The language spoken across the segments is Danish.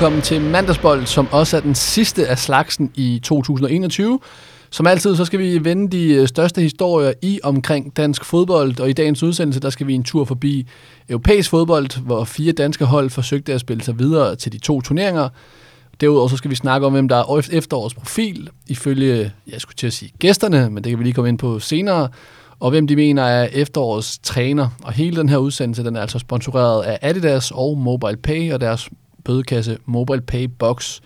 velkommen til Mandagsbold, som også er den sidste af slagsen i 2021. Som altid, så skal vi vende de øh, største historier i omkring dansk fodbold, og i dagens udsendelse, der skal vi en tur forbi europæisk fodbold, hvor fire danske hold forsøgte at spille sig videre til de to turneringer. Derudover så skal vi snakke om, hvem der er efterårets profil, ifølge, jeg skulle til at sige gæsterne, men det kan vi lige komme ind på senere, og hvem de mener er efterårets træner. Og hele den her udsendelse, den er altså sponsoreret af Adidas og MobilePay og deres bødekasse MobilePay Box.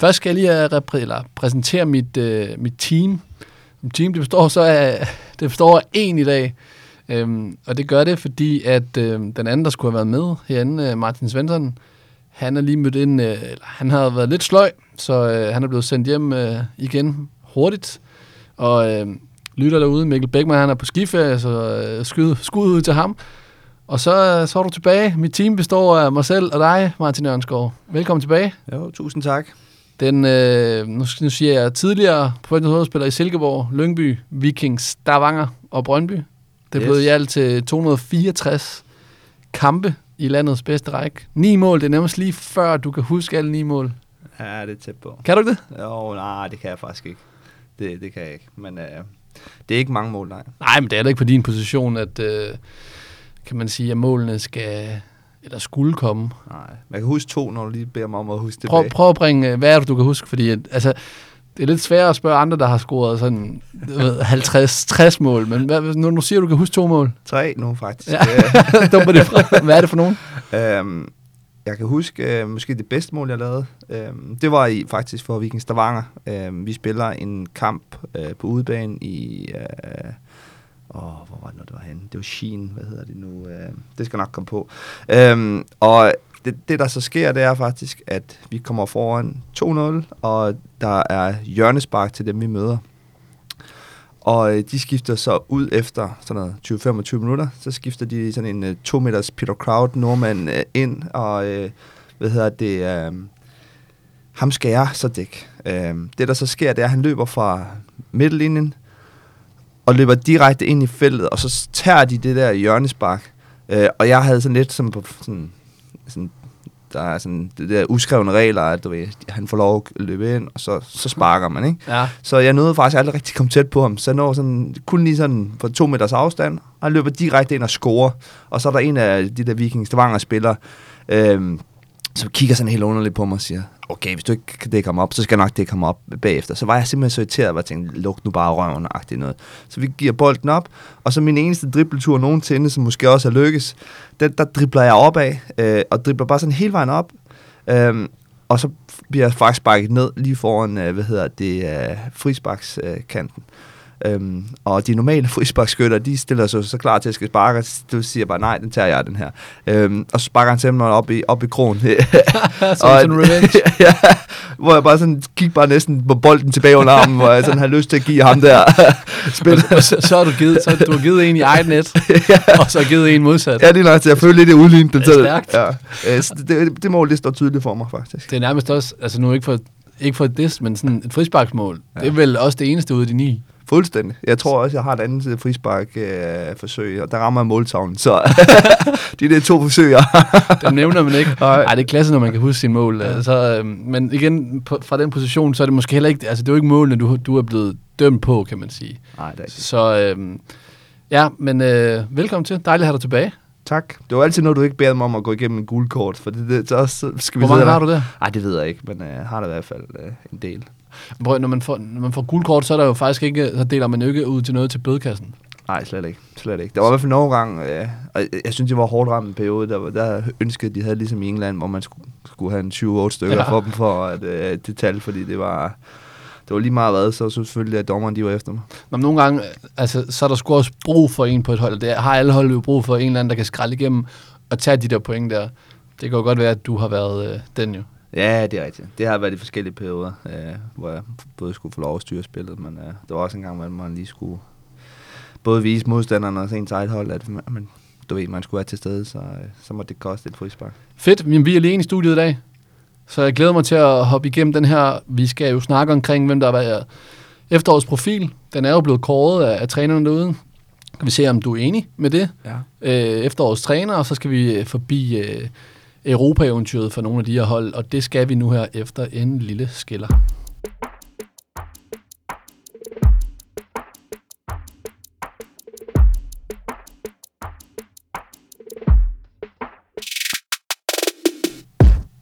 Først skal jeg lige øh, repr- eller præsentere mit, øh, mit team. Mit team det består så af, det består af en i dag. Øhm, og det gør det, fordi at øh, den anden, der skulle have været med herinde, øh, Martin Svensson, han er lige mødt ind, øh, han har været lidt sløj, så øh, han er blevet sendt hjem øh, igen hurtigt. Og øh, lytter derude, Mikkel Beckmann, han er på skiferie, så øh, skud, skud ud til ham. Og så, så er du tilbage. Mit team består af mig selv og dig, Martin Ørnskov. Velkommen tilbage. Jo, tusind tak. Den, øh, nu, nu siger jeg tidligere professionelle i Silkeborg, Lyngby, Vikings, Stavanger og Brøndby. Det er yes. blevet i alt til 264 kampe i landets bedste række. Ni mål, det er nærmest lige før, du kan huske alle ni mål. Ja, det er tæt på. Kan du ikke det? Jo, nej, det kan jeg faktisk ikke. Det, det kan jeg ikke, men øh, det er ikke mange mål, nej. Nej, men det er da ikke på din position, at øh, kan man sige, at målene skal eller skulle komme. Nej, man kan huske to, når du lige beder mig om at huske det. Prøv, prøv at bringe, hvad er det, du kan huske? Fordi altså, det er lidt svært at spørge andre, der har scoret sådan 50-60 mål, men hvad, nu, nu siger du, du kan huske to mål. Tre nu, faktisk. Ja. Dumper det fra. Hvad er det for nogen? Øhm, jeg kan huske øh, måske det bedste mål, jeg lavede. Øhm, det var i faktisk for Viking Stavanger. Øhm, vi spiller en kamp øh, på udebane i... Øh, Åh, oh, hvor var det nu, det var henne? Det var Sheen, hvad hedder det nu? Øh, det skal nok komme på. Øhm, og det, det, der så sker, det er faktisk, at vi kommer foran 2-0, og der er hjørnespark til dem, vi møder. Og øh, de skifter så ud efter sådan noget 20-25 minutter, så skifter de sådan en øh, 2 uh, meters Peter Kraut nordmand uh, ind, og uh, hvad hedder det, uh, ham skal jeg så dæk. Uh, det der så sker, det er, at han løber fra midtlinjen og løber direkte ind i feltet, og så tager de det der hjørnespark. Uh, og jeg havde sådan lidt som på sådan, sådan der er sådan det der uskrevne regler, at du ved, han får lov at løbe ind, og så, så sparker man, ikke? Ja. Så jeg nåede faktisk aldrig rigtig komme tæt på ham. Så jeg når sådan, kun lige sådan på to meters afstand, og han løber direkte ind og scorer. Og så er der en af de der Vikings Stavanger spillere, øhm, som kigger sådan helt underligt på mig og siger, okay, hvis du ikke kan dække ham op, så skal jeg nok dække ham op bagefter. Så var jeg simpelthen så irriteret, at jeg tænkte, luk nu bare røven og noget. Så vi giver bolden op, og så min eneste dribletur nogensinde, som måske også er lykkes, den, der dribler jeg opad, øh, og dribler bare sådan hele vejen op, øh, og så bliver jeg faktisk sparket ned lige foran, øh, hvad hedder det, øh, frisbakskanten. Øh, Øhm, og de normale frisbakskytter, de stiller sig så klar til at skal sparke, du siger bare, nej, den tager jeg, den her. Øhm, og så sparker han simpelthen op i, op i krogen. og, sådan revenge. ja, hvor jeg bare sådan kigger bare næsten på bolden tilbage under armen, hvor jeg sådan har lyst til at give ham der spil. så, så, har du givet, så du har givet en i eget net, ja. og så givet en modsat. Ja, det er nok, jeg føler lidt, det udlignet. Det er stærkt. Ja. Øh, det, det, mål, det står tydeligt for mig, faktisk. Det er nærmest også, altså nu ikke for, ikke for det, men sådan et frisparksmål. Ja. Det er vel også det eneste ud af de ni. Fuldstændig. Jeg tror også, jeg har et andet frispark-forsøg, øh, og der rammer jeg måltavlen. Så de der to forsøg, jeg Dem nævner man ikke. Nej, det er klasse, når man kan huske sin mål. Altså, øh, men igen, på, fra den position, så er det måske heller ikke... Altså, det er jo ikke målene, du, du er blevet dømt på, kan man sige. Nej, det er ikke. Så øh, ja, men øh, velkommen til. Dejligt at have dig tilbage. Tak. Det var altid noget, du ikke beder mig om at gå igennem en guldkort, for det, det, så skal vi Hvor mange har du det? Nej, det ved jeg ikke, men øh, har det i hvert fald øh, en del. Prøv, når man får, når man får guldkort, så er der jo faktisk ikke, så deler man jo ikke ud til noget til bødekassen. Nej, slet ikke. Slet ikke. Der var i hvert fald nogle gange, øh, og jeg synes, det var hårdt ramt en periode, der, der ønskede, de havde ligesom i England, hvor man skulle, skulle have en 20-8 stykker ja. for dem for at, øh, det tal, fordi det var, det var lige meget hvad, så selvfølgelig, at dommeren de var efter mig. Men nogle gange, altså, så er der sgu også brug for en på et hold. Det har alle hold jo brug for en eller anden, der kan skralde igennem og tage de der point der. Det kan jo godt være, at du har været øh, den jo. Ja, det er rigtigt. Det har været i forskellige perioder, øh, hvor jeg både skulle få lov at styre spillet, men øh, der var også en gang, hvor man lige skulle både vise modstanderne og ens eget hold, at man, du ved, man skulle være til stede, så, øh, så må det koste et frispark. Fedt. Men vi er alene i studiet i dag, så jeg glæder mig til at hoppe igennem den her. Vi skal jo snakke omkring, hvem der var efterårets profil. Den er jo blevet kåret af, af trænerne derude. Kan vi se, om du er enig med det? Ja. Øh, efterårets træner, og så skal vi øh, forbi... Øh, Europa-eventyret for nogle af de her hold, og det skal vi nu her efter en lille skiller.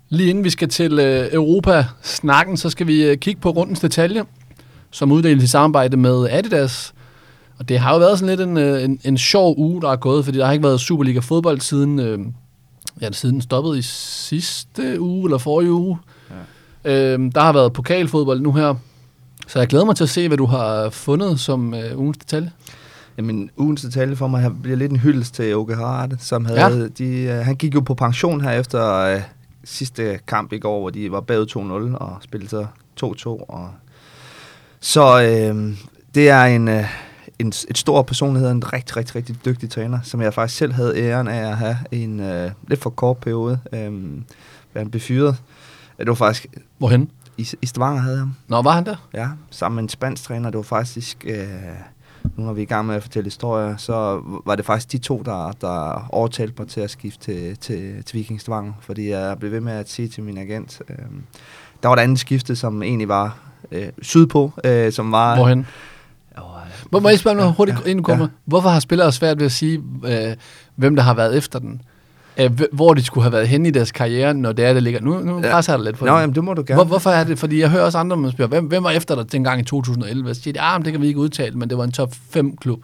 Lige inden vi skal til øh, Europa-snakken, så skal vi øh, kigge på rundens detalje, som uddeles i samarbejde med Adidas. Og det har jo været sådan lidt en, øh, en, en sjov uge, der er gået, fordi der har ikke været Superliga-fodbold siden, øh, ja, siden stoppede i sidste uge, eller forrige uge. Ja. Øh, der har været pokalfodbold nu her, så jeg glæder mig til at se, hvad du har fundet som øh, ugens detalje. Jamen, ugens detalje for mig her bliver lidt en hyldest til Åke Harald, som havde, ja. de, uh, han gik jo på pension her efter uh, sidste kamp i går, hvor de var bagud 2-0 og spillede så 2-2. Og så øh, det er en, øh, en, et stor personlighed, en rigtig, rigtig, rigtig dygtig træner, som jeg faktisk selv havde æren af at have i en øh, lidt for kort periode, øh, han blev fyret. Det var faktisk... Hvorhen? I, I Stavanger havde ham. Nå, var han der? Ja, sammen med en spansk træner. Det var faktisk... Øh, nu når vi er i gang med at fortælle historier, så var det faktisk de to, der, der overtalte mig til at skifte til, til, til Viking Stavanger, fordi jeg blev ved med at sige til min agent, øh, der var et andet skifte, som egentlig var øh, sydpå, øh, som var... Hvorhen? Hvor må jeg spørge noget hurtigt inden ja. Hvorfor har spillere svært ved at sige, øh, hvem der har været efter den? Æh, hvor de skulle have været henne i deres karriere, når det er, der ligger... Nu, nu ja. presser jeg lidt på Nå, det. jamen, det må du gerne. Hvor, hvorfor er det? Fordi jeg hører også andre, man spørger, hvem, hvem var efter dig dengang i 2011? Så siger de, ah, det kan vi ikke udtale, men det var en top 5 klub.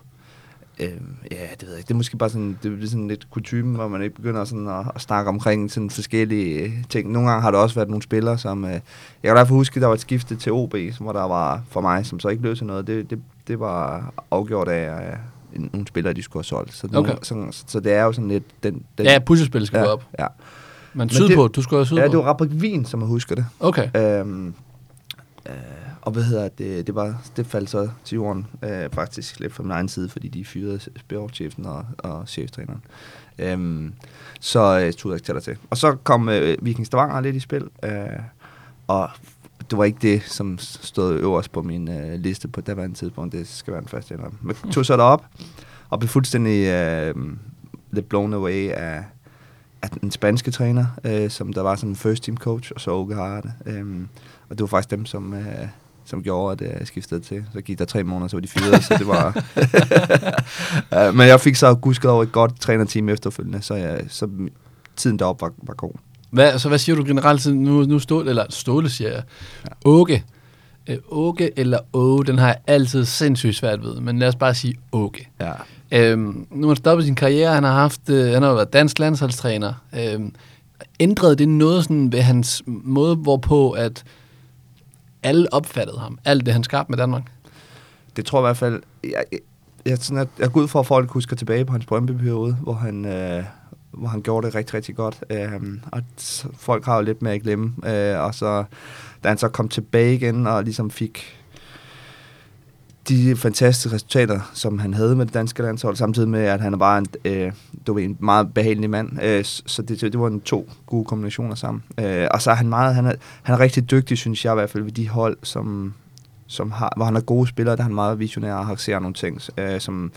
Øh, ja, det ved jeg ikke. Det er måske bare sådan, det er sådan lidt kutume, hvor man ikke begynder sådan at, at snakke omkring sådan forskellige ting. Nogle gange har der også været nogle spillere, som... Øh, jeg kan derfor huske, at der var et skifte til OB, som hvor der var for mig, som så ikke løste noget. Det, det, det var afgjort af, af nogle spillere, de skulle have solgt. Så, okay. nogle, så, så, det er jo sådan lidt... Den, den, ja, puslespil skal ja, gå op. Ja. Men sydpå, du skulle også sydpå? Ja, det var Rapid Wien, som jeg husker det. Okay. Øhm, øh, og hvad hedder det, det, var, det faldt så til jorden øh, faktisk lidt fra min egen side, fordi de fyrede spillerchefen og, og cheftræneren. Øhm, så øh, tog jeg ikke til til. Og så kom øh, Viking Stavanger lidt i spil, øh, og det var ikke det, som stod øverst på min øh, liste på daværende tidspunkt. Det skal være en første eller Men tog så derop, og blev fuldstændig øh, lidt blown away af, af den spanske træner, øh, som der var som first team coach, og så Åke Harde. Øh, og det var faktisk dem, som, øh, som gjorde, at jeg skiftede til. Så gik der tre måneder, så var de fyret, så det var... uh, men jeg fik så gusket over et godt trænerteam efterfølgende, så, jeg, så tiden derop var, var god. Hvad, så hvad siger du generelt? Nu, nu Ståle, eller Ståle siger jeg. Ja. Åke. Øh, Åke eller Åge, den har jeg altid sindssygt svært ved, men lad os bare sige Åke. Ja. Øhm, nu har han stoppet sin karriere, han har haft, øh, han har været dansk landsholdstræner. Øhm, ændrede det noget sådan ved hans måde, hvorpå at alle opfattede ham, alt det han skabte med Danmark? Det tror jeg i hvert fald, jeg, jeg, jeg, sådan at, jeg går ud for, at folk husker tilbage på hans Brøndby-periode, hvor han, øh, hvor han gjorde det rigtig, rigtig godt. Øh, og folk har jo lidt med at glemme. Øh, og så, da han så kom tilbage igen og ligesom fik de fantastiske resultater, som han havde med det danske landshold, samtidig med, at han var en, øh, du ved, en meget behagelig mand. Øh, så det, det var en to gode kombinationer sammen. Øh, og så er han meget, han er, han er rigtig dygtig, synes jeg i hvert fald, ved de hold, som, som har, hvor han er gode spillere, der er han meget visionær og har ser nogle ting, øh, som,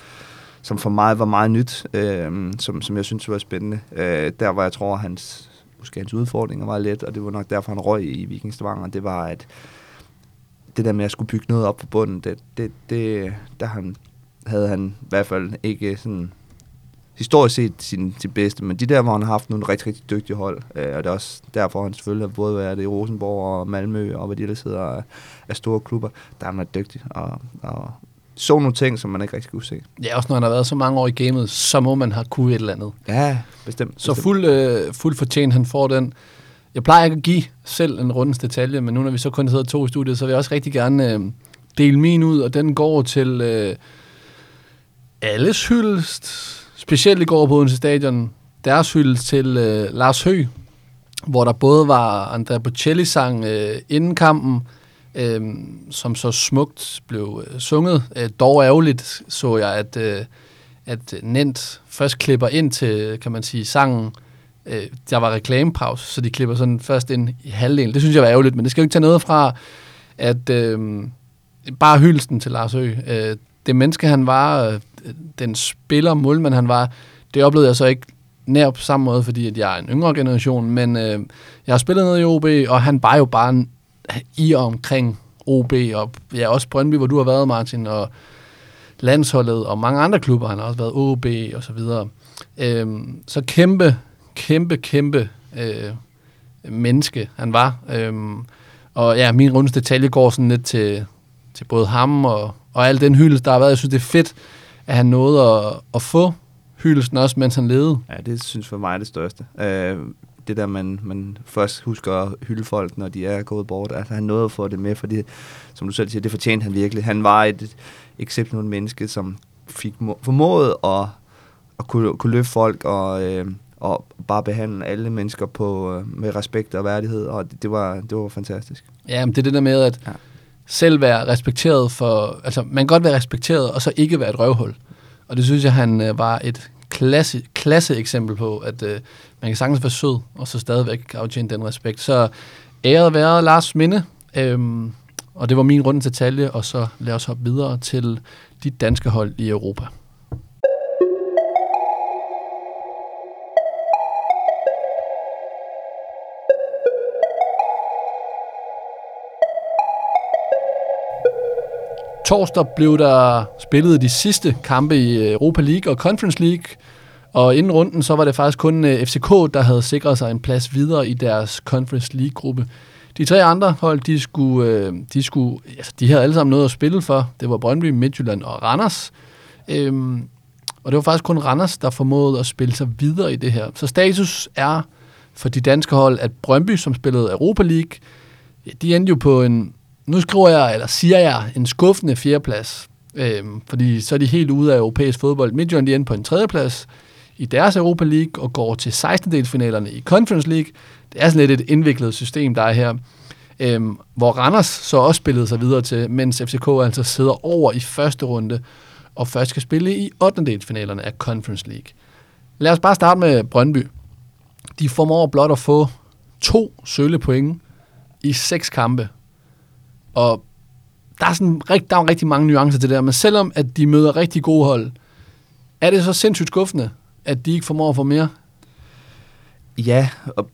som for mig var meget nyt, øh, som, som jeg synes var spændende. Øh, der var jeg tror, hans, måske hans udfordringer var let, og det var nok derfor, han røg i Viking Stavanger, det var, at det der med at skulle bygge noget op på bunden, det, det, det der han, havde han i hvert fald ikke sådan historisk set sin, sin bedste, men de der, hvor han har haft nogle rigtig, rigtig dygtige hold, øh, og det er også derfor, han selvfølgelig har både været i Rosenborg og Malmø, og hvad de ellers hedder af, store klubber, der er han dygtig, og, og så nogle ting, som man ikke rigtig skulle se. Ja, også når han har været så mange år i gamet, så må man have kunne et eller andet. Ja, bestemt. Så fuld, øh, fuld fortjent, han får den. Jeg plejer ikke at give selv en rundens detalje, men nu når vi så kun sidder to i studiet, så vil jeg også rigtig gerne øh, dele min ud, og den går til øh, alles hyldest, specielt i går på Odense Stadion, deres hyldest til øh, Lars Høgh, hvor der både var Andrea Bocelli sang øh, inden kampen, øh, som så smukt blev øh, sunget. Øh, dog ærgerligt så jeg, at, øh, at Nent først klipper ind til, kan man sige, sangen. Øh, der var reklamepause, så de klipper sådan først ind i halvdelen. Det synes jeg var ærgerligt, men det skal jo ikke tage noget fra, at øh, bare hyldelsen til Lars Ø. Øh, det menneske, han var, øh, den spiller, målmand, han var, det oplevede jeg så ikke nær på samme måde, fordi at jeg er en yngre generation, men øh, jeg har spillet ned i OB, og han var jo bare en, i og omkring OB, og ja, også Brøndby, hvor du har været, Martin, og landsholdet, og mange andre klubber, han har også været OB og så videre. Øhm, så kæmpe, kæmpe, kæmpe øh, menneske han var. Øhm, og ja, min rundes detalje går sådan lidt til, til både ham og, og al den hyldest, der har været. Jeg synes, det er fedt, at han nåede at, at få hyldelsen også, mens han levede. Ja, det synes for mig er det største. Øh, det der, man, man først husker at hylde folk, når de er gået bort. Altså, han nåede at få det med, fordi, som du selv siger, det fortjente han virkelig. Han var et, et exceptionelt menneske, som fik formået at, at kunne, kunne løfte folk og, øh, og bare behandle alle mennesker på, øh, med respekt og værdighed, og det, det, var, det var fantastisk. Ja, men det er det der med, at ja. selv være respekteret for... Altså, man kan godt være respekteret, og så ikke være et røvhul. Og det synes jeg, han øh, var et klasse, klasse eksempel på, at øh, man kan sagtens være sød, og så stadigvæk aftjene den respekt. Så æret være Lars Minde, øhm, og det var min runde til talje, og så lad os hoppe videre til de danske hold i Europa. Torsdag blev der spillet de sidste kampe i øh, Europa League og Conference League, og inden runden, så var det faktisk kun øh, FCK, der havde sikret sig en plads videre i deres Conference League-gruppe. De tre andre hold, de skulle, øh, de skulle, altså, de havde alle sammen noget at spille for. Det var Brøndby, Midtjylland og Randers. Øhm, og det var faktisk kun Randers, der formåede at spille sig videre i det her. Så status er for de danske hold, at Brøndby, som spillede Europa League, de endte jo på en, nu skriver jeg, eller siger jeg, en skuffende fjerdeplads. Øhm, fordi så er de helt ude af europæisk fodbold. Midtjylland, de endte på en tredjeplads i deres Europa League og går til 16-delsfinalerne i Conference League. Det er sådan lidt et indviklet system, der er her. Øhm, hvor Randers så også spillede sig videre til, mens FCK altså sidder over i første runde og først skal spille i 8. delsfinalerne af Conference League. Lad os bare starte med Brøndby. De formår blot at få to sølle point i seks kampe og der er, sådan, der er rigtig mange nuancer til det der, men selvom at de møder rigtig gode hold, er det så sindssygt skuffende, at de ikke formår at få mere? Ja, og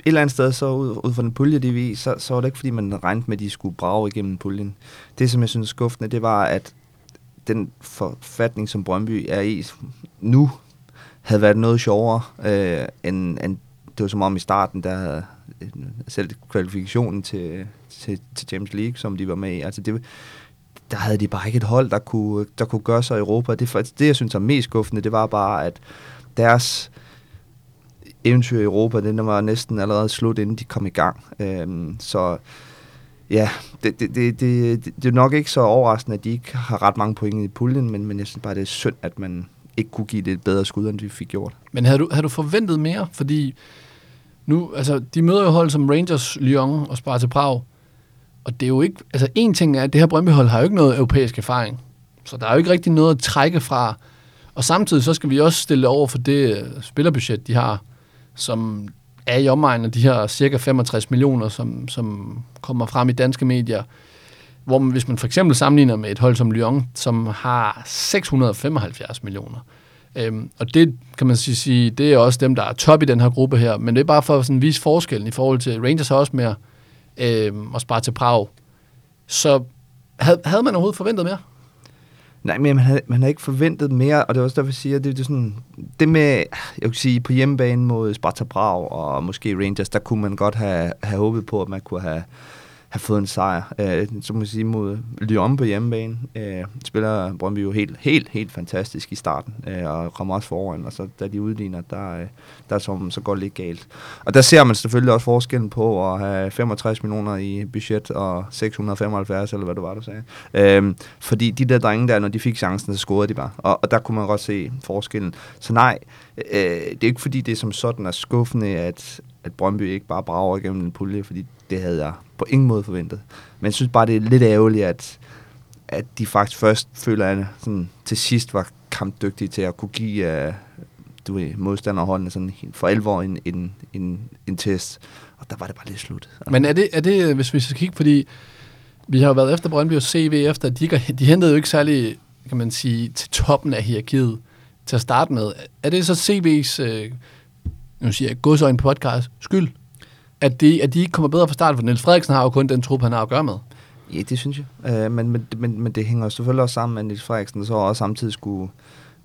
et eller andet sted, så ud, ud fra den pulje, de vi, så, så var det ikke, fordi man regnede med, at de skulle brage igennem puljen. Det, som jeg synes er skuffende, det var, at den forfatning, som Brøndby er i nu, havde været noget sjovere, øh, end, end det var som om i starten, der havde øh, selv kvalifikationen til, til, til Champions League, som de var med i. Altså det, der havde de bare ikke et hold, der kunne, der kunne gøre sig i Europa. Det, det, jeg synes er mest skuffende, det var bare, at deres eventyr i Europa, den var næsten allerede slut, inden de kom i gang. Øhm, så ja, det, det, det, det, det er nok ikke så overraskende, at de ikke har ret mange point i puljen, men, men jeg synes bare, det er synd, at man ikke kunne give det et bedre skud, end de fik gjort. Men havde du, havde du forventet mere? Fordi nu, altså, de møder jo hold som Rangers, Lyon og Sparta Prag, og det er jo ikke, altså en ting er, at det her Brøndbyhold har jo ikke noget europæisk erfaring. Så der er jo ikke rigtig noget at trække fra. Og samtidig så skal vi også stille over for det øh, spillerbudget, de har, som er i omegnen af de her cirka 65 millioner, som, som kommer frem i danske medier. Hvor man, hvis man for eksempel sammenligner med et hold som Lyon, som har 675 millioner. Øhm, og det kan man sige, det er også dem, der er top i den her gruppe her. Men det er bare for at sådan vise forskellen i forhold til Rangers har også mere øh, og spare til Prag. Så havde, havde man overhovedet forventet mere? Nej, men man havde, man havde ikke forventet mere, og det er også derfor, jeg siger, det, det er sådan, det med, jeg vil sige, på hjemmebane mod Sparta Prag og måske Rangers, der kunne man godt have, have håbet på, at man kunne have, have fået en sejr. Øh, så må man sige, mod Lyon på hjemmebane, øh, spiller Brøndby jo helt, helt, helt fantastisk i starten, øh, og kommer også foran, og så da de udligner, der, øh, der som, så går det lidt galt. Og der ser man selvfølgelig også forskellen på at have 65 millioner i budget og 675, eller hvad det var, du sagde. Øh, fordi de der drenge der, når de fik chancen, så scorede de bare. Og, og der kunne man godt se forskellen. Så nej, øh, det er ikke fordi, det er som sådan er skuffende, at, at Brøndby ikke bare brager igennem en pulje, fordi det havde jeg på ingen måde forventet. Men jeg synes bare, det er lidt ærgerligt, at, at de faktisk først føler, at sådan, til sidst var kampdygtige til at kunne give uh, du ved, modstanderholdene sådan for alvor en, en, en, en test. Og der var det bare lidt slut. Men er det, er det hvis vi skal kigge, fordi vi har jo været efter Brøndby og CV efter, de, de hentede jo ikke særlig, kan man sige, til toppen af hierarkiet. til at starte med. Er det så CB's, øh, nu siger jeg, godsøjne podcast, skyld, at de, at de ikke kommer bedre fra start, for Niels Frederiksen har jo kun den trup, han har at gøre med. Ja, det synes jeg. Øh, men, men, men, men det hænger selvfølgelig også sammen med Niels Frederiksen, så også samtidig skulle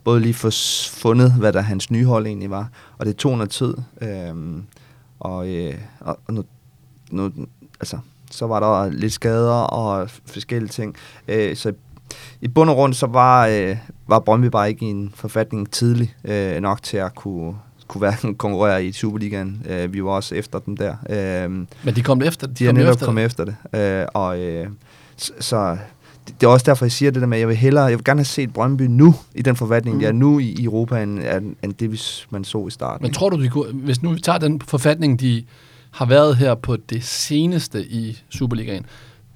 både lige få fundet, hvad der hans nye hold egentlig var. Og det tog noget tid. Øh, og, øh, og, og nu, nu, altså, så var der lidt skader og forskellige ting. Øh, så i bund og grund, så var, øh, var Brøndby bare ikke i en forfatning tidlig øh, nok til at kunne, kunne være konkurrere i Superligaen. Øh, vi var også efter dem der. Øh, Men de kom efter De, de er netop kommet efter det. Øh, og øh, så, det, det er også derfor, jeg siger det der med, at jeg vil hellere, jeg vil gerne have set Brøndby nu, i den forfatning, mm. de er nu i, i Europa, end, end det, hvis man så i starten. Men tror du, de kunne, hvis nu vi tager den forfatning, de har været her på det seneste i Superligaen,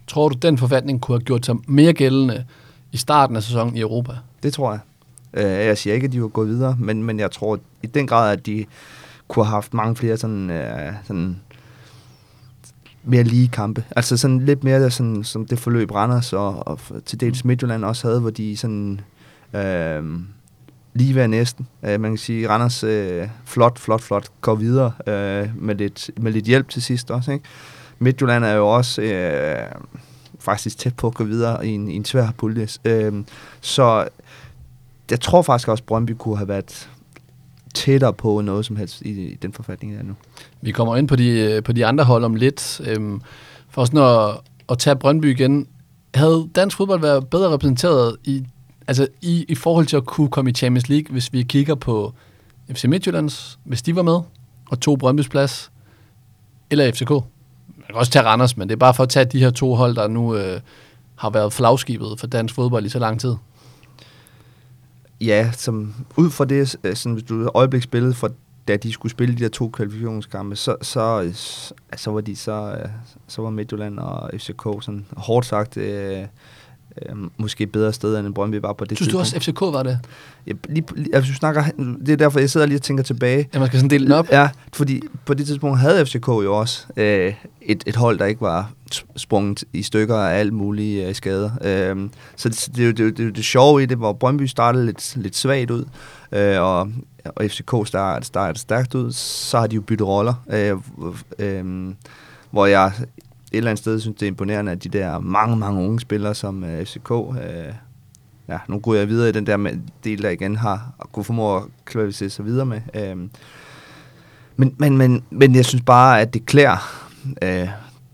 tror du, den forfatning kunne have gjort sig mere gældende i starten af sæsonen i Europa? Det tror jeg. Øh, jeg siger ikke, at de var gået videre, men, men jeg tror i den grad, at de kunne have haft mange flere sådan, øh, sådan mere lige kampe. Altså sådan lidt mere sådan, som det forløb Randers og, og til dels Midtjylland også havde, hvor de sådan øh, lige ved næsten. Øh, man kan sige, Randers øh, flot, flot, flot går videre øh, med, lidt, med lidt hjælp til sidst også. Ikke? Midtjylland er jo også øh, faktisk tæt på at gå videre i en, i en svær pulje. Øh, så jeg tror faktisk også, at Brøndby kunne have været tættere på noget som helst i, i den forfatning, der er nu. Vi kommer ind på de, øh, på de andre hold om lidt. Øhm, for sådan at, at tage Brøndby igen. Havde dansk fodbold været bedre repræsenteret i, altså i, i forhold til at kunne komme i Champions League, hvis vi kigger på FC Midtjyllands, hvis de var med, og tog Brøndbys plads, eller FCK? Man kan også tage Randers, men det er bare for at tage de her to hold, der nu øh, har været flagskibet for dansk fodbold i så lang tid. Ja, som ud fra det, øh, sådan, hvis du øjebliksbillede for da de skulle spille de der to kvalifikationskampe, så, så, så var de så, øh, så var Midtjylland og FCK sådan hårdt sagt øh, øh, måske bedre sted end Brøndby var på det Synes du også, FCK var det? Ja, lige, lige, altså, snakker, det er derfor, jeg sidder lige og tænker tilbage. Ja, man skal sådan dele den op. Ja, fordi på det tidspunkt havde FCK jo også øh, et, et hold, der ikke var sprunget i stykker af alt mulige øh, skader. Øh, så det, det, det, det, det sjove i det, hvor Brøndby startede lidt, lidt svagt ud, øh, og, og FCK startede, startede stærkt ud, så har de jo byttet roller. Øh, øh, hvor jeg et eller andet sted synes, det er imponerende, at de der mange, mange unge spillere som øh, FCK, øh, ja, nu går jeg videre i den der del, der igen har at kunne formå at kvalificere sig videre med. Øh, men, men, men, men jeg synes bare, at det klæder øh,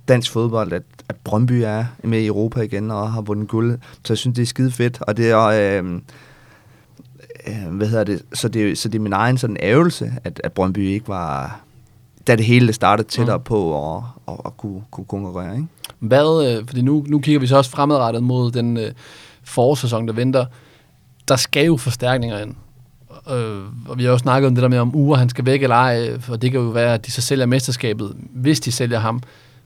dansk fodbold, at, at Brøndby er med i Europa igen og har vundet guld. Så jeg synes, det er skide fedt. Og det er, øh, øh, hvad hedder det, så det, så det er min egen sådan ævelse, at, at Brøndby ikke var, da det hele startede tættere mm. på at, at, at kunne, kunne konkurrere. Ikke? Hvad, øh, fordi nu, nu kigger vi så også fremadrettet mod den øh, forårssæson, der venter. Der skal jo forstærkninger ind. Øh, og vi har jo snakket om det der med, om uger han skal væk eller ej, for det kan jo være, at de så sælger mesterskabet, hvis de sælger ham.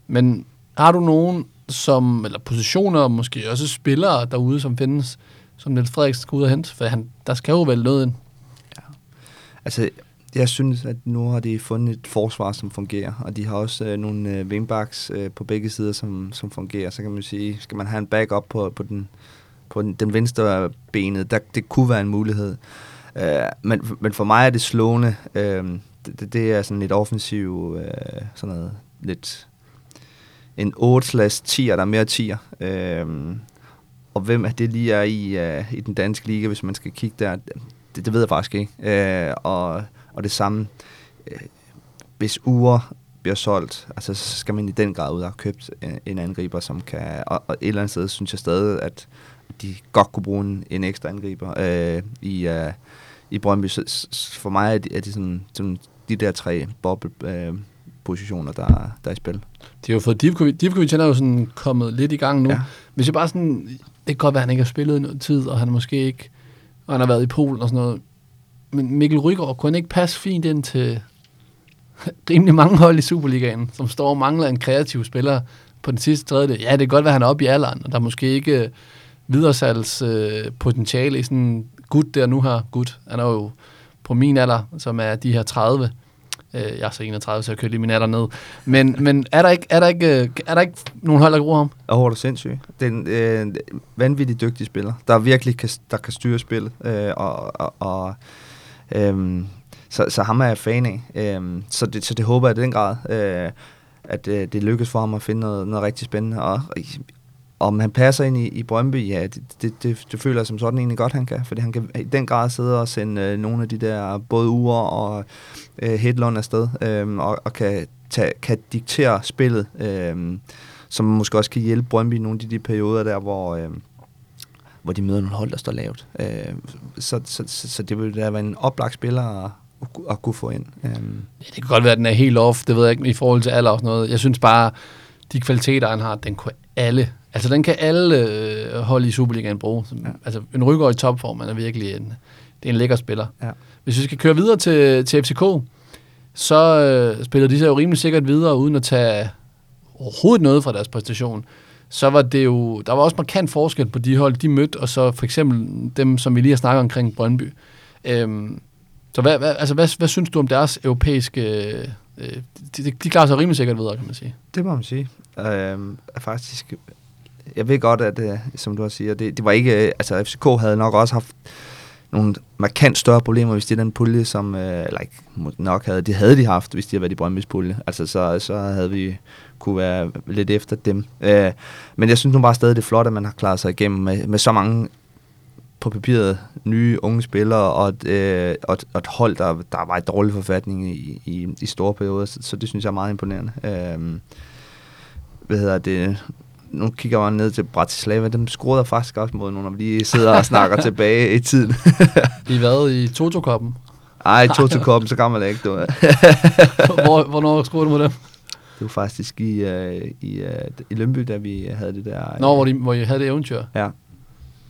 Men har du nogen som, eller positioner, måske også spillere derude, som findes, som Niels Frederiksen skal ud og hente? For han, der skal jo vel noget ind. Ja. Altså, jeg synes, at nu har de fundet et forsvar, som fungerer, og de har også øh, nogle øh, wingbacks øh, på begge sider, som, som fungerer. Så kan man sige, skal man have en backup på, på den, på den, den venstre benet, der, det kunne være en mulighed. Øh, men, men for mig er det slående. Øh, det, det er sådan lidt offensiv, øh, sådan noget lidt en 8-10'er, der er mere 10'er. Øhm, og hvem er det lige er i, uh, i den danske liga, hvis man skal kigge der, det, det ved jeg faktisk ikke. Øh, og og det samme, øh, hvis uger bliver solgt, altså, så skal man i den grad ud og have købt en, en angriber, som kan... Og, og et eller andet sted synes jeg stadig, at de godt kunne bruge en, en ekstra angriber øh, i, øh, i Brøndby. Så, for mig er det, er det sådan, sådan de der tre boble øh, positioner, der, der er i spil. De har jo fået Divkovic. Divkovic er jo sådan kommet lidt i gang nu. Ja. Hvis jeg bare sådan... Det kan godt være, at han ikke har spillet i noget tid, og han måske ikke... Og han har været i Polen og sådan noget men Mikkel Rygaard kunne ikke passe fint ind til rimelig mange hold i Superligaen, som står og mangler en kreativ spiller på den sidste tredje. Ja, det kan godt være, at han er oppe i alderen, og der er måske ikke videresalgs øh, potentiale i sådan en gut der nu her. Gut, han er jo på min alder, som er de her 30. Øh, jeg er så 31, så jeg kører lige min alder ned. Men, men er, der ikke, er, der ikke, øh, er der ikke nogen hold, der kan bruge ham? Og hvor er du sindssyg. Det er en øh, vanvittig dygtig spiller, der virkelig kan, der kan styre spillet. Øh, og, og, og øh, så, så ham er jeg fan af. Øh, så, det, så det håber jeg i den grad, øh, at øh, det lykkes for ham at finde noget, noget rigtig spændende. Og om han passer ind i, i Brøndby, ja, det, det, det, det føler jeg som sådan egentlig godt, han kan. Fordi han kan i den grad sidde og sende øh, nogle af de der både uger og øh, Hedlund afsted, øh, og, og kan, tage, kan diktere spillet, øh, som måske også kan hjælpe Brøndby i nogle af de, de perioder der, hvor... Øh, hvor de møder nogle hold, der står lavt. Øh, så, så, så, så det vil da være en oplagt spiller at, at kunne få ind. Øh. Ja, det kan godt være, at den er helt off, det ved jeg ikke, i forhold til alder og sådan noget. Jeg synes bare, de kvaliteter, han har, den kunne alle, altså den kan alle øh, holde i Superligaen bruge. Ja. Altså en rykker i topform, er virkelig en, det er en lækker spiller. Ja. Hvis vi skal køre videre til, til FCK, så øh, spiller de sig jo rimelig sikkert videre, uden at tage overhovedet noget fra deres præstation. Så var det jo, der var også markant forskel på de hold, de mødte, og så for eksempel dem, som vi lige har snakket omkring Brøndby. Øhm, så hvad, hvad, altså, hvad, hvad synes du om deres europæiske... Øh, de, de klarer sig rimelig sikkert videre, kan man sige. Det må man sige. Øh, faktisk, jeg ved godt, at øh, som du har siger, det, det var ikke... Øh, altså, FCK havde nok også haft nogle markant større problemer, hvis de den pulje, som, øh, eller ikke nok havde, det havde de haft, hvis de havde været i Brøndby's pulje. Altså, så, så havde vi kunne være lidt efter dem. Øh, men jeg synes nu bare stadig, det er flot, at man har klaret sig igennem med, med så mange på papiret nye unge spillere og et, øh, og et, og et hold, der, der var i dårlig forfatning i, i, i store perioder, så, så det synes jeg er meget imponerende. Øh, hvad hedder det? Nu kigger man ned til Bratislava, dem skruede faktisk også mod når vi lige sidder og snakker tilbage i tiden. I hvad? I Toto-koppen? Nej, Toto-koppen, så gammel er ikke, du. Hvor, hvornår skruede du mod dem? Det var faktisk i, uh, i, uh, i Lønby, da vi havde det der... Nå, hvor, de, hvor I havde det eventyr? Ja.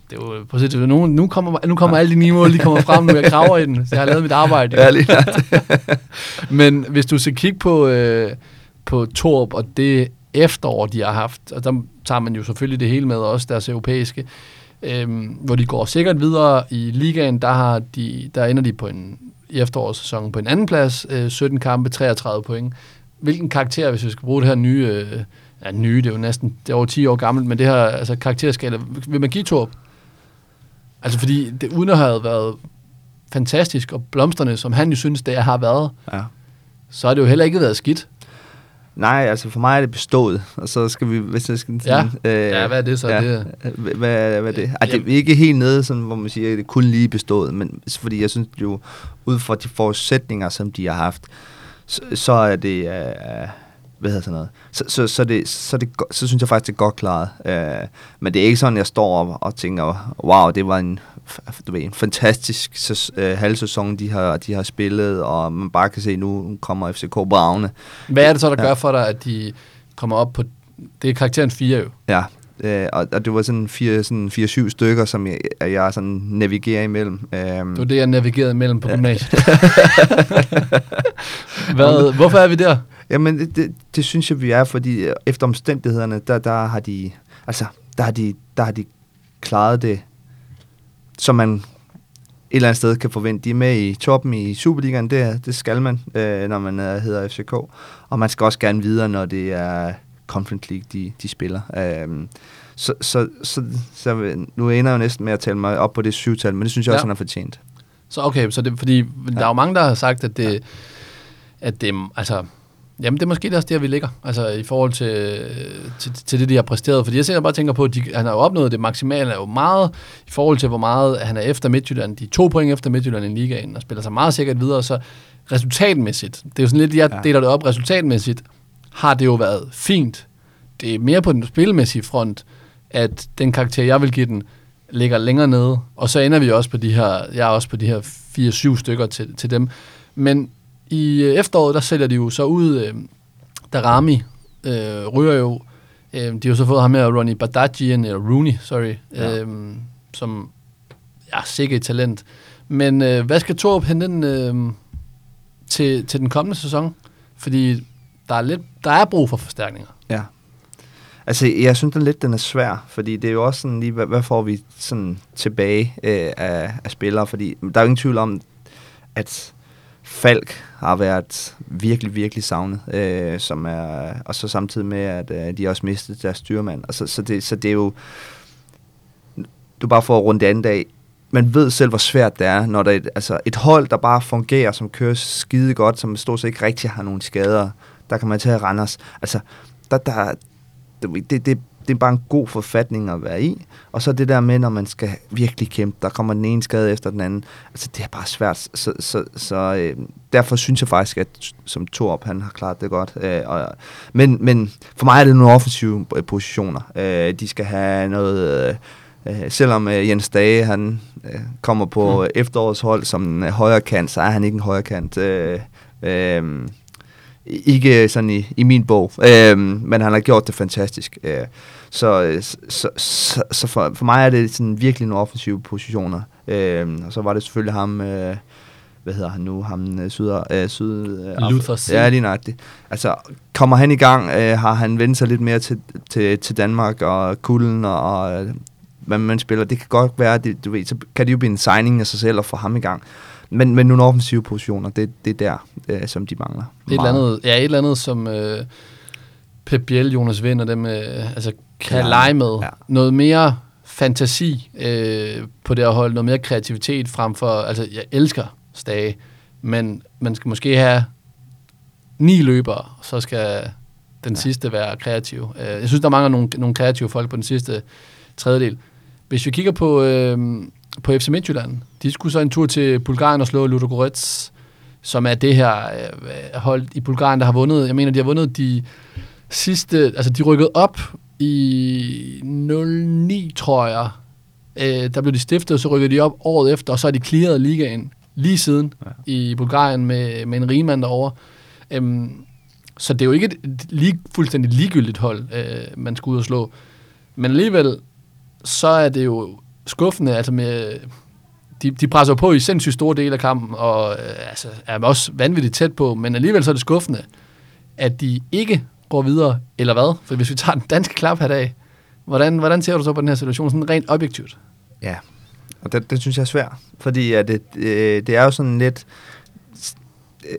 Det var, at se, nu, nu kommer, nu kommer ja. alle de nye mål, de kommer frem, nu jeg graver i den, så jeg har lavet mit arbejde. Ja, lige Men hvis du skal kigge på, øh, på Torp og det efterår, de har haft, og der tager man jo selvfølgelig det hele med, også deres europæiske, øh, hvor de går sikkert videre i ligaen, der, har de, der ender de på en i efterårssæsonen på en anden plads, øh, 17 kampe, 33 point hvilken karakter, hvis vi skal bruge det her nye, øh, ja, nye, det er jo næsten, det er over 10 år gammelt, men det her altså, karakterskala, vil man give Torp? Altså fordi, det, uden at have været fantastisk, og blomsterne, som han jo synes, det har været, ja. så har det jo heller ikke været skidt. Nej, altså for mig er det bestået, og så skal vi, hvis jeg skal sådan, ja. Øh, ja, hvad er det så? Ja, det? Hvad, hvad er det? Altså, det er ikke helt nede, sådan, hvor man siger, at det er kun lige bestået, men fordi jeg synes jo, ud fra de forudsætninger, som de har haft, så, så er det... Uh, hvad hedder sådan noget? Så, så, så, det, så, det, så synes jeg faktisk, det er godt klaret. Uh, men det er ikke sådan, jeg står op og tænker, wow, det var en, du ved, en fantastisk uh, halvsæson, de har, de har spillet, og man bare kan se, nu kommer FCK Bravne. Hvad er det så, der ja. gør for dig, at de kommer op på... Det er karakteren 4 jo. Ja, Øh, og, og det var sådan fire, sådan fire syv stykker, som jeg, jeg sådan navigerer imellem. Um, det var det, jeg navigerede imellem på gymnasiet. Hvad, hvorfor er vi der? Jamen, det, det, det, synes jeg, vi er, fordi efter omstændighederne, der, der har de, altså, der har de, der har de klaret det, som man et eller andet sted kan forvente. De er med i toppen i Superligaen, det, det skal man, øh, når man øh, hedder FCK. Og man skal også gerne videre, når det er Conference League, de, de spiller. Um, så, så, så, så nu ender jeg jo næsten med at tale mig op på det syvtal, men det synes jeg ja. også, han har fortjent. Så okay, så det, fordi ja. der er jo mange, der har sagt, at det, ja. at det altså, Jamen, det er måske også der, vi ligger, altså i forhold til, til, til det, de har præsteret. Fordi jeg selv bare tænker på, at de, han har jo opnået det maksimale, er jo meget i forhold til, hvor meget han er efter Midtjylland. De er to point efter Midtjylland i ligaen, og spiller sig meget sikkert videre. Så resultatmæssigt, det er jo sådan lidt, jeg ja. deler det op, resultatmæssigt har det jo været fint. Det er mere på den spilmæssige front, at den karakter, jeg vil give den, ligger længere nede. Og så ender vi også på de her, jeg er også på de her 4-7 stykker til, til dem. Men i øh, efteråret, der sælger de jo så ud, øh, Darami øh, ryger jo, øh, de har jo så fået ham med Ronnie Badagian, eller Rooney, sorry, ja. øh, som er ja, sikkert talent. Men øh, hvad skal Torp hente ind øh, til, til den kommende sæson? Fordi der er, lidt, der er brug for forstærkninger. Ja. Altså, jeg synes den lidt, den er svær, fordi det er jo også sådan lige, hvad, hvad får vi sådan tilbage øh, af, af spillere, fordi der er jo ingen tvivl om, at Falk har været virkelig, virkelig savnet, øh, som er, og så samtidig med, at øh, de også mistet deres styrmand. Altså, så, det, så det er jo, du bare får rundt det anden dag, man ved selv, hvor svært det er, når der er et, altså et hold, der bare fungerer, som kører skide godt, som stort set ikke rigtig har nogen skader, der kan man tage Randers. Altså, der, der, det, det, det, er bare en god forfatning at være i. Og så det der med, når man skal virkelig kæmpe, der kommer den ene skade efter den anden. Altså, det er bare svært. Så, så, så øh, derfor synes jeg faktisk, at som Torp, han har klaret det godt. Øh, og, men, men for mig er det nogle offensive positioner. Øh, de skal have noget... Øh, Øh, selvom øh, Jens Dage han øh, kommer på mm. efterårshold som en øh, højre kant, så er han ikke en højre kant. Øh, øh, ikke sådan i, i min bog, øh, men han har gjort det fantastisk. Øh, så så, så, så for, for mig er det sådan virkelig nogle offensive positioner. Øh, og så var det selvfølgelig ham... Øh, hvad hedder han nu, ham øh, syd, øh, syd øh, Luther Ja, lige nøjagtigt. Altså, kommer han i gang, øh, har han vendt sig lidt mere til, til, til Danmark og kulden og, og hvad man spiller. Det kan godt være, det, du ved, så kan det jo blive en signing af sig selv og få ham i gang. Men, men nogle offensive positioner, det, det er der, øh, som de mangler. Et eller andet, ja, et eller andet, som øh, Pep Biel, Jonas Vind og dem øh, altså, kan ja, lege med. Ja. Noget mere fantasi øh, på det her hold, noget mere kreativitet frem for, altså jeg elsker Stage, men man skal måske have ni løbere, så skal den ja. sidste være kreativ. Øh, jeg synes, der mangler nogle, nogle kreative folk på den sidste tredjedel. Hvis vi kigger på, øh, på FC Midtjylland, de skulle så en tur til Bulgarien og slå Ludogorets, som er det her øh, hold i Bulgarien, der har vundet. Jeg mener, de har vundet de sidste... Altså, de rykkede op i 09, tror jeg. Øh, der blev de stiftet, og så rykkede de op året efter, og så har de clearet ligaen lige siden ja. i Bulgarien med, med en rigmand derovre. Øhm, så det er jo ikke et lige, fuldstændig ligegyldigt hold, øh, man skal ud og slå. Men alligevel, så er det jo skuffende, altså med, de, de presser på i sindssygt store dele af kampen, og øh, altså, er også vanvittigt tæt på, men alligevel så er det skuffende, at de ikke går videre, eller hvad? For hvis vi tager den danske klap her dag, hvordan, hvordan ser du så på den her situation, sådan rent objektivt? Ja, og det, det synes jeg er svært, fordi at det, øh, det er jo sådan lidt,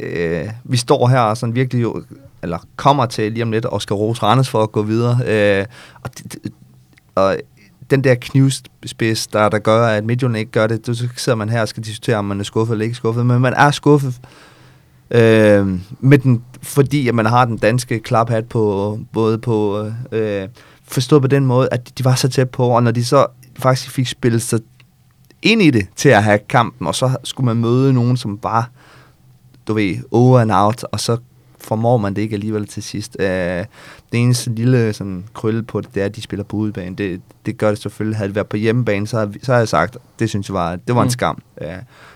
øh, vi står her og sådan virkelig jo, eller kommer til lige om lidt og skal rose Randers for at gå videre, øh, og det, og den der knivspids, der, der gør, at Midtjylland ikke gør det, så sidder man her og skal diskutere, om man er skuffet eller ikke skuffet, men man er skuffet, øh, med den, fordi at man har den danske klaphat på, både på, øh, forstået på den måde, at de var så tæt på, og når de så faktisk fik spillet sig ind i det til at have kampen, og så skulle man møde nogen, som bare, du ved, over and out, og så formår man det ikke alligevel til sidst. Uh, det eneste lille sådan, krølle på det, det er, at de spiller på udebane. Det, det gør det selvfølgelig. Havde det været på hjemmebane, så, havde, så havde jeg sagt, det synes jeg var, det var en mm. skam. Uh,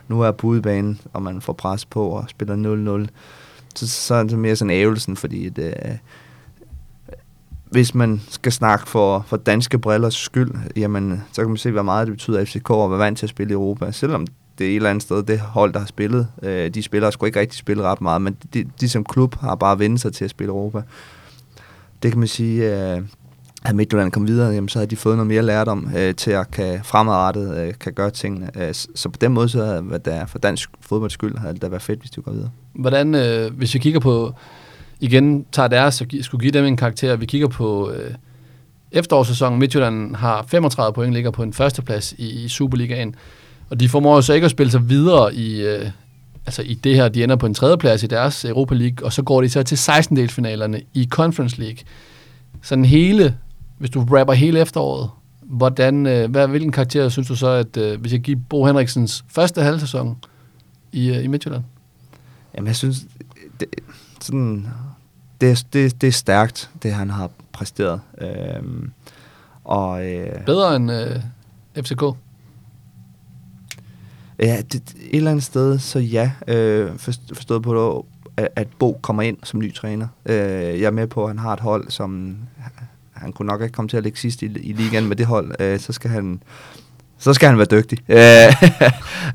nu er jeg på udebane, og man får pres på og spiller 0-0. Så, så er det mere sådan ævelsen, fordi det, uh, hvis man skal snakke for, for danske brillers skyld, jamen, så kan man se, hvor meget det betyder, at FCK være vant til at spille i Europa. Selvom det er et eller andet sted, det hold, der har spillet. Øh, de spillere skulle ikke rigtig spille ret meget, men de, de som klub har bare vendt sig til at spille Europa. Det kan man sige, øh, at Midtjylland kom videre, jamen, så har de fået noget mere lærdom øh, til at kan fremadrettet øh, kan gøre tingene. Øh, så på den måde, så havde der for dansk fodbolds skyld, havde det da været fedt, hvis de går videre. Hvordan, øh, hvis vi kigger på, igen tager deres og skulle give dem en karakter, vi kigger på øh, efterårssæsonen, Midtjylland har 35 point, ligger på en førsteplads i, i Superligaen. Og de formår så ikke at spille sig videre i, øh, altså i det her. De ender på en tredjeplads i deres Europa League, og så går de så til 16-delsfinalerne i Conference League. Sådan hele, hvis du rapper hele efteråret, hvordan, øh, hvad, hvilken karakter synes du så, at øh, hvis jeg giver Bo Henriksens første halvsæson i, øh, i Midtjylland? Jamen, jeg synes, det, sådan, det, det, det er stærkt, det han har præsteret. Øhm, og, øh, Bedre end øh, FCK? Ja, det, et eller andet sted, så ja, øh, forstået på det, at, Bo kommer ind som ny træner. Øh, jeg er med på, at han har et hold, som han kunne nok ikke komme til at ligge sidst i, i ligaen med det hold. Øh, så skal han så skal han være dygtig. øh,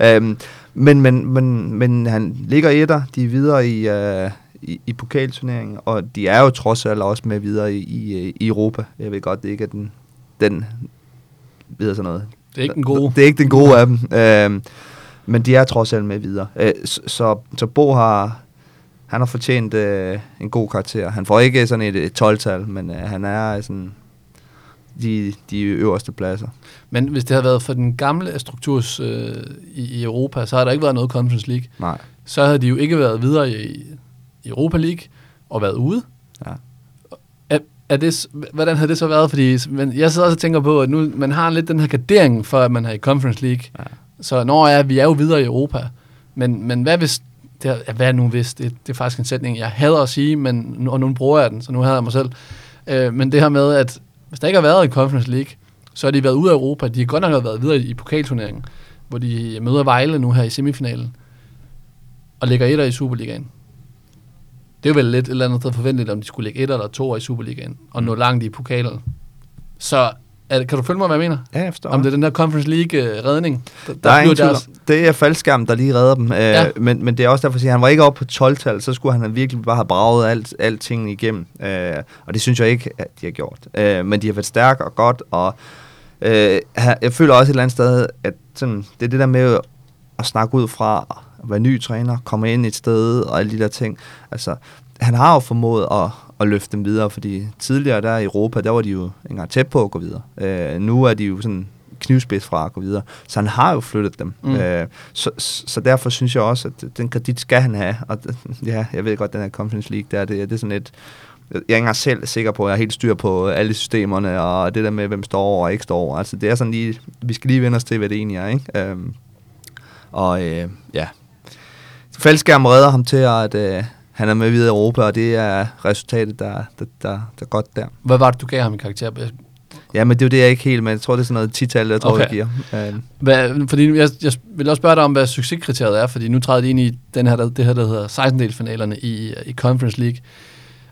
øhm, men, men, men, men han ligger etter, de er videre i, øh, i, i pokalturneringen, og de er jo trods alt også med videre i, i, øh, i Europa. Jeg ved godt, det ikke er den, den videre sådan noget. Det er ikke den gode. Det er ikke den gode af dem. Øh, men de er trods alt med videre. Øh, så, så, Bo har, han har fortjent øh, en god karakter. Han får ikke sådan et, et 12-tal, men øh, han er sådan de, de øverste pladser. Men hvis det havde været for den gamle strukturs øh, i, i Europa, så har der ikke været noget Conference League. Nej. Så havde de jo ikke været videre i, i Europa League og været ude. Ja. Er, det, hvordan havde det så været? Fordi men jeg sidder også og tænker på, at nu man har lidt den her gardering for, at man er i Conference League. Ja. Så når er, vi er jo videre i Europa. Men, men hvad hvis, det er, hvad nu hvis, det, det er faktisk en sætning, jeg hader at sige, men, og nu bruger jeg den, så nu hader jeg mig selv. Øh, men det her med, at hvis der ikke har været i Conference League, så har de været ude af Europa. De har godt nok have været videre i, i pokalturneringen, hvor de møder Vejle nu her i semifinalen, og ligger etter i Superligaen. Det er jo vel lidt et eller andet sted forventeligt, om de skulle ligge et eller to i Superligaen, og nå langt i pokalen. Så er, kan du følge mig, hvad jeg mener? Ja, jeg forstår. Om det er den der Conference League-redning, der, Der er ingen tvivl deres... Det er faldskærm, der lige redder dem. Øh, Ja. men, men det er også derfor, at han var ikke oppe på 12-tal, så skulle han virkelig bare have braget alt, alting igennem. Øh, og det synes jeg ikke, at de har gjort. Øh, men de har været stærke og godt, og øh, jeg føler også et eller andet sted, at sådan, det er det der med at snakke ud fra at være ny træner, komme ind et sted og alle de der ting. Altså, han har jo formået at, at løfte dem videre, fordi tidligere der i Europa, der var de jo ikke engang tæt på at gå videre. Øh, nu er de jo sådan knivspids fra at gå videre. Så han har jo flyttet dem. Mm. Øh, så, så derfor synes jeg også, at den kredit skal han have. Og ja, jeg ved godt, den her Conference League, der, det, det er sådan et... Jeg er ikke engang selv sikker på, at jeg er helt styr på alle systemerne, og det der med, hvem står over og ikke står over. Altså, det er sådan lige... Vi skal lige vende os til, hvad det egentlig er, ikke? Øhm, og øh, ja, faldskærm redder ham til, at øh, han er med videre i Europa, og det er resultatet, der, der, der, der er godt der. Hvad var det, du gav ham i karakter? Ja, men det er jo det, jeg ikke helt, men jeg tror, det er sådan noget 10-tal, jeg tror, Okay. jeg giver. Øh, Hvad, fordi jeg, jeg vil også spørge dig om, hvad succeskriteriet er, fordi nu træder de ind i den her, det her, der hedder 16-delsfinalerne i, i Conference League.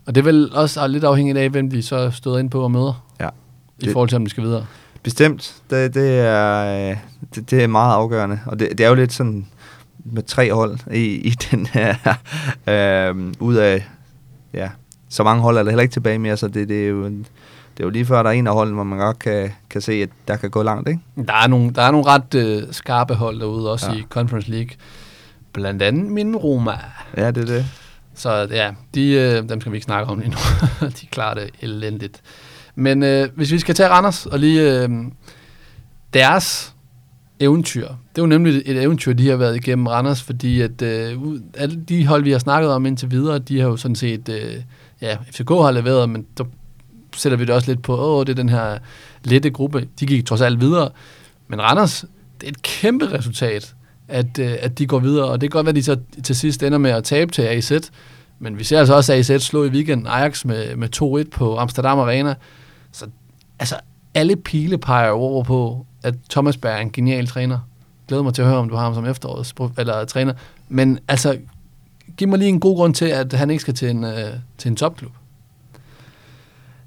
Og det er vel også lidt afhængigt af, hvem de så støder ind på og møder, Ja. i Det- forhold til, om de skal videre. Bestemt. Det, det, er, øh, det, det er meget afgørende. Og det, det er jo lidt sådan med tre hold i, i den her, øh, ud af, ja, så mange hold er der heller ikke tilbage mere, så det, det, er, jo, en- det er jo lige før, der er en af holdene, hvor man godt kan, kan se, at der kan gå langt, ikke? Der er nogle, der er nogle ret øh, skarpe hold derude, også ja. I Conference League. Blandt andet min Roma. Ja, det er det. Så ja, de, øh, dem skal vi ikke snakke om lige nu. de klarer det elendigt. Men øh, hvis vi skal tage Randers og lige øh, deres eventyr. Det er jo nemlig et eventyr, de har været igennem Randers, fordi at øh, alle de hold, vi har snakket om indtil videre, de har jo sådan set, øh, ja, FCK har leveret, men der sætter vi det også lidt på, åh, det er den her lette gruppe. De gik trods alt videre. Men Randers, det er et kæmpe resultat, at, øh, at de går videre, og det kan godt være, at de så til sidst ender med at tabe til AZ, men vi ser altså også AZ slå i weekenden Ajax med, med 2-1 på Amsterdam Arena. Så altså, alle pile peger over på, at Thomas Berg er en genial træner. Glæder mig til at høre, om du har ham som efterårets eller træner. Men altså, giv mig lige en god grund til, at han ikke skal til en, øh, til en topklub.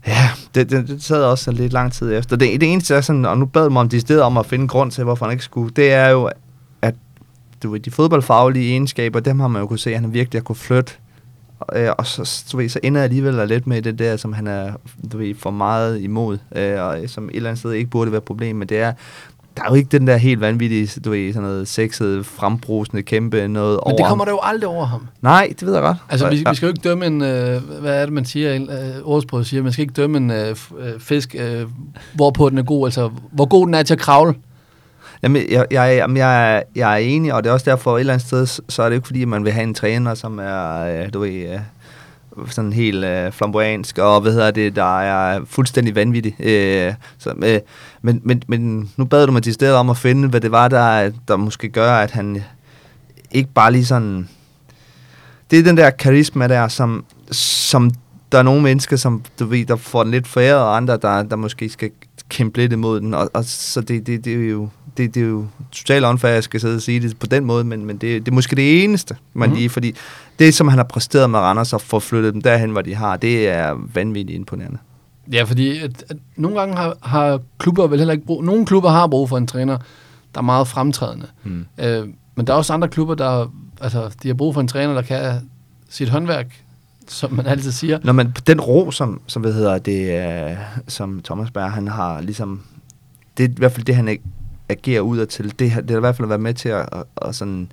Ja, det, det, det sad også lidt lang tid efter. Det, det eneste er sådan, og nu bad mig om de steder om at finde grund til, hvorfor han ikke skulle, det er jo, at du ved, de fodboldfaglige egenskaber, dem har man jo kunne se, at han virkelig har kunne flytte. Og, øh, og så, du ved, så ender jeg alligevel lidt med det der, som han er du ved, for meget imod, øh, og som et eller andet sted ikke burde være et problem, men det er, der er jo ikke den der helt vanvittige, du ved, sådan noget sexet, frembrusende, kæmpe noget Men over det kommer ham. der jo aldrig over ham. Nej, det ved jeg godt. Altså, vi, Ja. vi skal jo ikke dømme en, øh, hvad er det, man siger, en, øh, ordsproget siger, man skal ikke dømme en øh, øh, fisk, øh, hvorpå den er god, altså hvor god den er til at kravle. Jamen, jeg, jeg, jamen, jeg, er- jeg er enig, og det er også derfor, et eller andet sted, så- er det ikke fordi, man vil have en træner, som er, øh, du ved, øh, sådan helt øh, flamboyansk, og hvad hedder det, der er fuldstændig vanvittig. Øh, så, øh, men, men, men nu bad du mig til stedet om at finde, hvad det var, der, der måske gør, at han ikke bare lige sådan... Det er den der karisma der, som, som der er nogle mennesker, som du ved, der får den lidt foræret, og andre, der, der måske skal kæmpe lidt imod den. Og, og så det, det, det, er jo, det, det er jo totalt unfair, at jeg skal sidde og sige det på den måde, men, men det, det er måske det eneste, man Mhm. lige, fordi det, som han har præsteret med Randers og få flyttet dem derhen, hvor de har, det er vanvittigt imponerende. Ja, fordi at, at nogle gange har, har klubber vel heller ikke brug, nogle klubber har brug for en træner, der er meget fremtrædende. Mm. Øh, men der er også andre klubber, der altså, de har brug for en træner, der kan sit håndværk, som man altid siger. Når man, den ro, som, som hvad hedder det, uh, som Thomas Berg, han har ligesom, det er i hvert fald det, han ikke agere ud til. Det, har- det har i hvert fald været med til at, at, at sådan,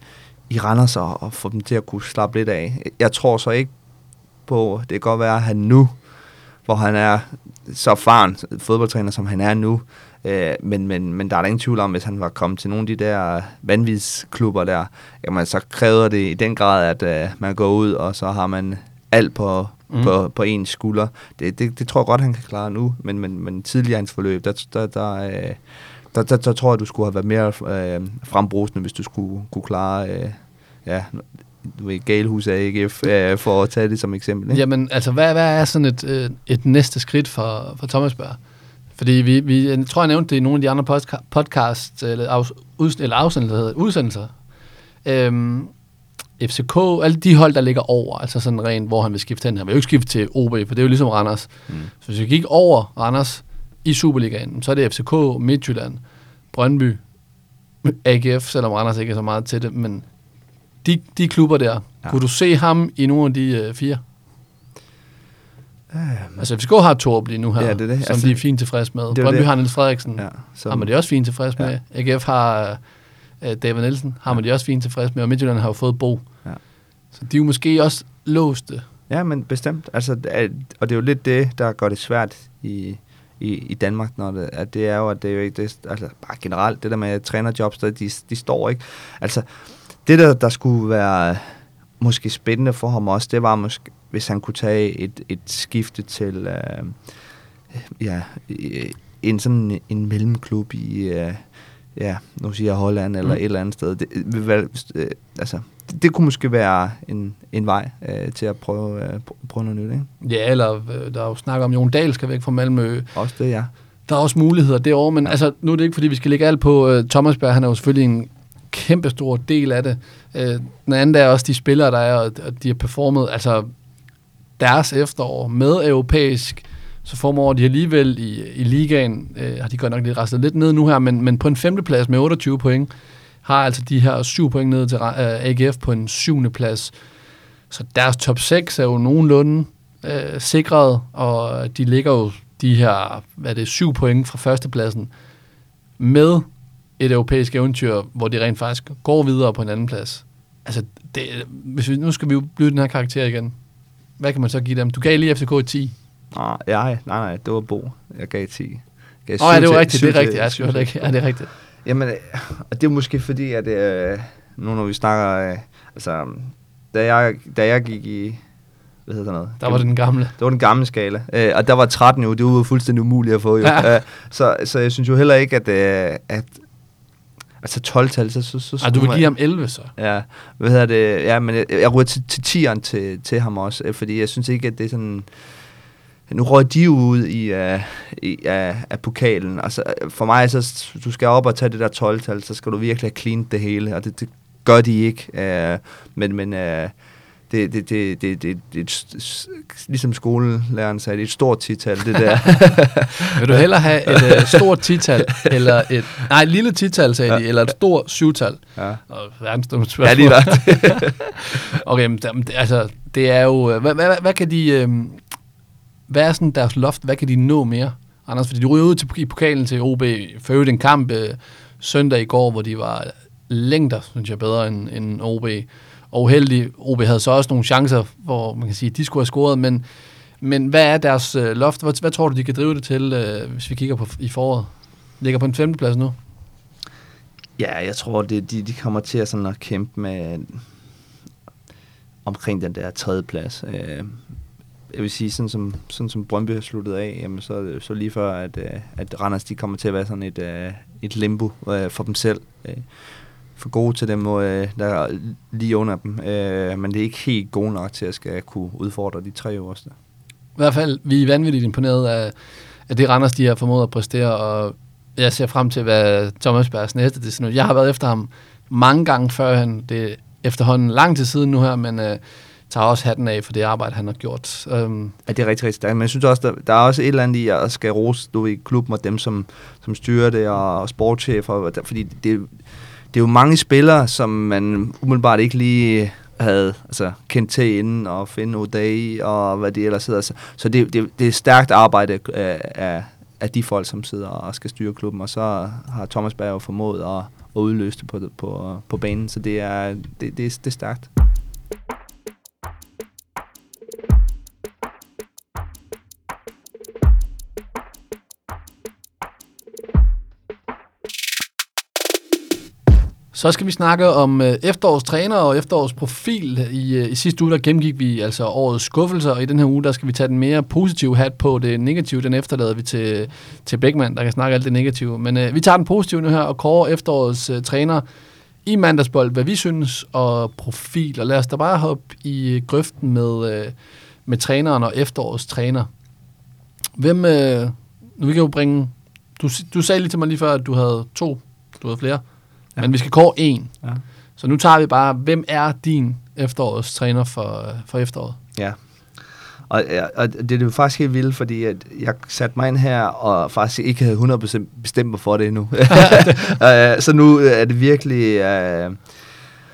i Randers og, og få dem til at kunne slappe lidt af. Jeg tror så ikke på, det kan godt være, at han nu, hvor han er så erfaren fodboldtræner, som han er nu, øh, men, men, men der er der ingen tvivl om, hvis han var kommet til nogle af de der vanvidsklubber der, jamen så kræver det i den grad, at øh, man går ud, og så har man alt på, Mm. mm. på, på ens skulder. Det, det, det tror jeg godt, han kan klare nu, men, men, men tidligere i hans forløb, der, der, der, øh, der, der, der tror jeg, du skulle have været mere øh, frembrusende, hvis du skulle kunne klare øh, ja, du ved, Galehus af AGF, øh, for at tage det som eksempel. Ikke? Jamen, altså, hvad, hvad er sådan et, øh, et næste skridt for, for Thomasberg? Fordi vi, vi, jeg tror, jeg nævnte det i nogle af de andre podca- podcast, eller, af, ud, eller afsendelser, udsendelser. Øhm, FCK, alle de hold, der ligger over, altså sådan rent, hvor han vil skifte hen. Han vil jo ikke skifte til OB, for det er jo ligesom Randers. Mm. Så hvis vi gik over Randers i Superligaen, så er det FCK, Midtjylland, Brøndby, AGF, selvom Randers ikke er så meget til det, men de, de klubber der, ja. Ja. kunne du se ham i nogle af de øh, fire? Øh, Altså FCK har Torp lige nu her, Ja, det det. som Altså, de er fint tilfreds med. det Brøndby det. har Niels Frederiksen, ja, ja, så har man det også fint tilfreds Ja. med. AGF har uh, David Nielsen, har man det også fint tilfreds med, og Midtjylland har jo fået Bo. Ja. Så de er jo måske også låste. Ja, men bestemt. Altså, og det er jo lidt det, der gør det svært i, i, i Danmark, når det, at det er jo, at det er jo ikke, det, altså bare generelt, det der med trænerjobs, der, de, de står ikke. Altså, det der, der skulle være måske spændende for ham også, det var måske, hvis han kunne tage et, et skifte til, øh, ja, en sådan en mellemklub i, øh, ja, nu siger jeg Holland eller Mm. et eller andet sted. Det, være, øh, altså, det, det kunne måske være en, en vej øh, til at prøve, øh, pr- prøve noget nyt, ikke? Ja, eller øh, der er jo snak om, Jon Dahl skal væk fra Malmø. Også det, ja. Der er også muligheder derovre, men ja. altså, nu er det ikke, fordi vi skal lægge alt på uh, Thomasberg. Han er jo selvfølgelig en kæmpe stor del af det. Uh, den anden er også de spillere, der er, og, de har performet, altså deres efterår med europæisk, så formår de alligevel i, i ligaen, uh, har de godt nok lidt restet lidt ned nu her, men, men på en femteplads med 28 point, har altså de her syv point ned til AGF på en syvende plads. Så deres top 6 er jo nogenlunde øh, sikret, og de ligger jo de her, hvad er det, syv point fra førstepladsen med et europæisk eventyr, hvor de rent faktisk går videre på en anden plads. Altså, det, hvis vi, nu skal vi jo blive den her karakter igen. Hvad kan man så give dem? Du gav lige FCK et 10. Nej, nej, nej, det var Bo. Jeg gav 10. Jeg gav Åh, oh, ja, det var rigtigt, det er rigtigt. Jeg. Ja, det er rigtigt. Jamen, og det er måske fordi, at øh, nu når vi snakker, øh, altså, da jeg, da jeg gik i, hvad hedder det noget? Der var det den gamle. Det var den gamle skala. Øh, og der var 13 jo, det var fuldstændig umuligt at få jo. Ja. Øh, så, så jeg synes jo heller ikke, at, øh, at altså 12-tal, så, så, så Ej, du vil give ham 11 så. Ja, hvad hedder det? Ja, men jeg, jeg ryger til, til tieren til, til ham også, øh, fordi jeg synes ikke, at det er sådan... Nu røg de ud i, uh, i af, af pokalen. Altså, for mig, så du skal op og tage det der 12-tal, så skal du virkelig have cleaned det hele, og det, det gør de ikke. Uh, men men uh, det, det, det, det, det, det, det ligesom skolelæreren sagde, det er et stort tital, det der. Vil du hellere have et uh, stort tital, eller et... Nej, et lille tital, sagde de, eller et stort syvtal? ja. Og verdens dumme ja, spørgsmål. lige der. Okay, men altså, det er jo... Hvad, hvad, hvad, hvad kan de... Øh, hvad er sådan deres loft? Hvad kan de nå mere? Anders, fordi de ryger ud til, i pokalen til OB. For øvrigt en kamp øh, søndag i går, hvor de var længder, synes jeg, bedre end, end OB. Og uheldig, OB havde så også nogle chancer, hvor man kan sige, at de skulle have scoret, men, men hvad er deres øh, loft? Hvad, hvad tror du, de kan drive det til, øh, hvis vi kigger på i foråret? Ligger på en femteplads nu? Ja, jeg tror, det, de, de kommer til at, sådan at kæmpe med omkring den der tredje plads. Øh, jeg vil sige, sådan som, sådan som Brøndby har sluttet af, jamen så, så lige før, at, øh, at Randers de kommer til at være sådan et, øh, et limbo øh, for dem selv. For gode til dem, der er lige under dem. Men det er ikke helt gode nok til at skal kunne udfordre de tre øverste. I hvert fald, vi er vanvittigt imponeret af, af det Randers, de har formået at præstere, og jeg ser frem til, hvad Thomas Bergs næste det er sådan noget. Jeg har været efter ham mange gange før han, det er efterhånden lang tid siden nu her, men øh, tager også hatten af for det arbejde, han har gjort. Øhm. Ja, det er rigtig, rigtig stærkt. Men jeg synes også, der, der er også et eller andet i at skal rose du, ved, i klubben og dem, som, som styrer det, og, og sportschefer. Fordi det, det er jo mange spillere, som man umiddelbart ikke lige havde altså, kendt til inden, og finde O'Day og hvad det ellers hedder. Så, så det, det, det er stærkt arbejde af, af af de folk, som sidder og skal styre klubben, og så har Thomas Berg jo formået at, at udløse det på, på, på banen, så det er, det, det, det er stærkt. Så skal vi snakke om øh, træner og efterårsprofil. I, øh, I sidste uge der gennemgik vi altså årets skuffelser, og i den her uge der skal vi tage den mere positive hat på. Det negative, den efterlader vi til, til Beckmann, der kan snakke alt det negative. Men øh, vi tager den positive nu her og kårer efterårets øh, træner i mandagsbold, hvad vi synes, og profil. Og lad os da bare hoppe i øh, grøften med, øh, med træneren og efterårets træner. Hvem, øh, nu vi kan jo bringe, du, du sagde lige til mig lige før, at du havde to, du havde flere. Ja. Men vi skal kåre en. Ja. Så nu tager vi bare, hvem er din efterårets træner for, for efteråret? Ja. Og, og det er jo faktisk helt vildt, fordi at jeg satte mig ind her, og faktisk ikke havde 100% bestemt mig for det endnu. Øh, så nu er det virkelig... Uh,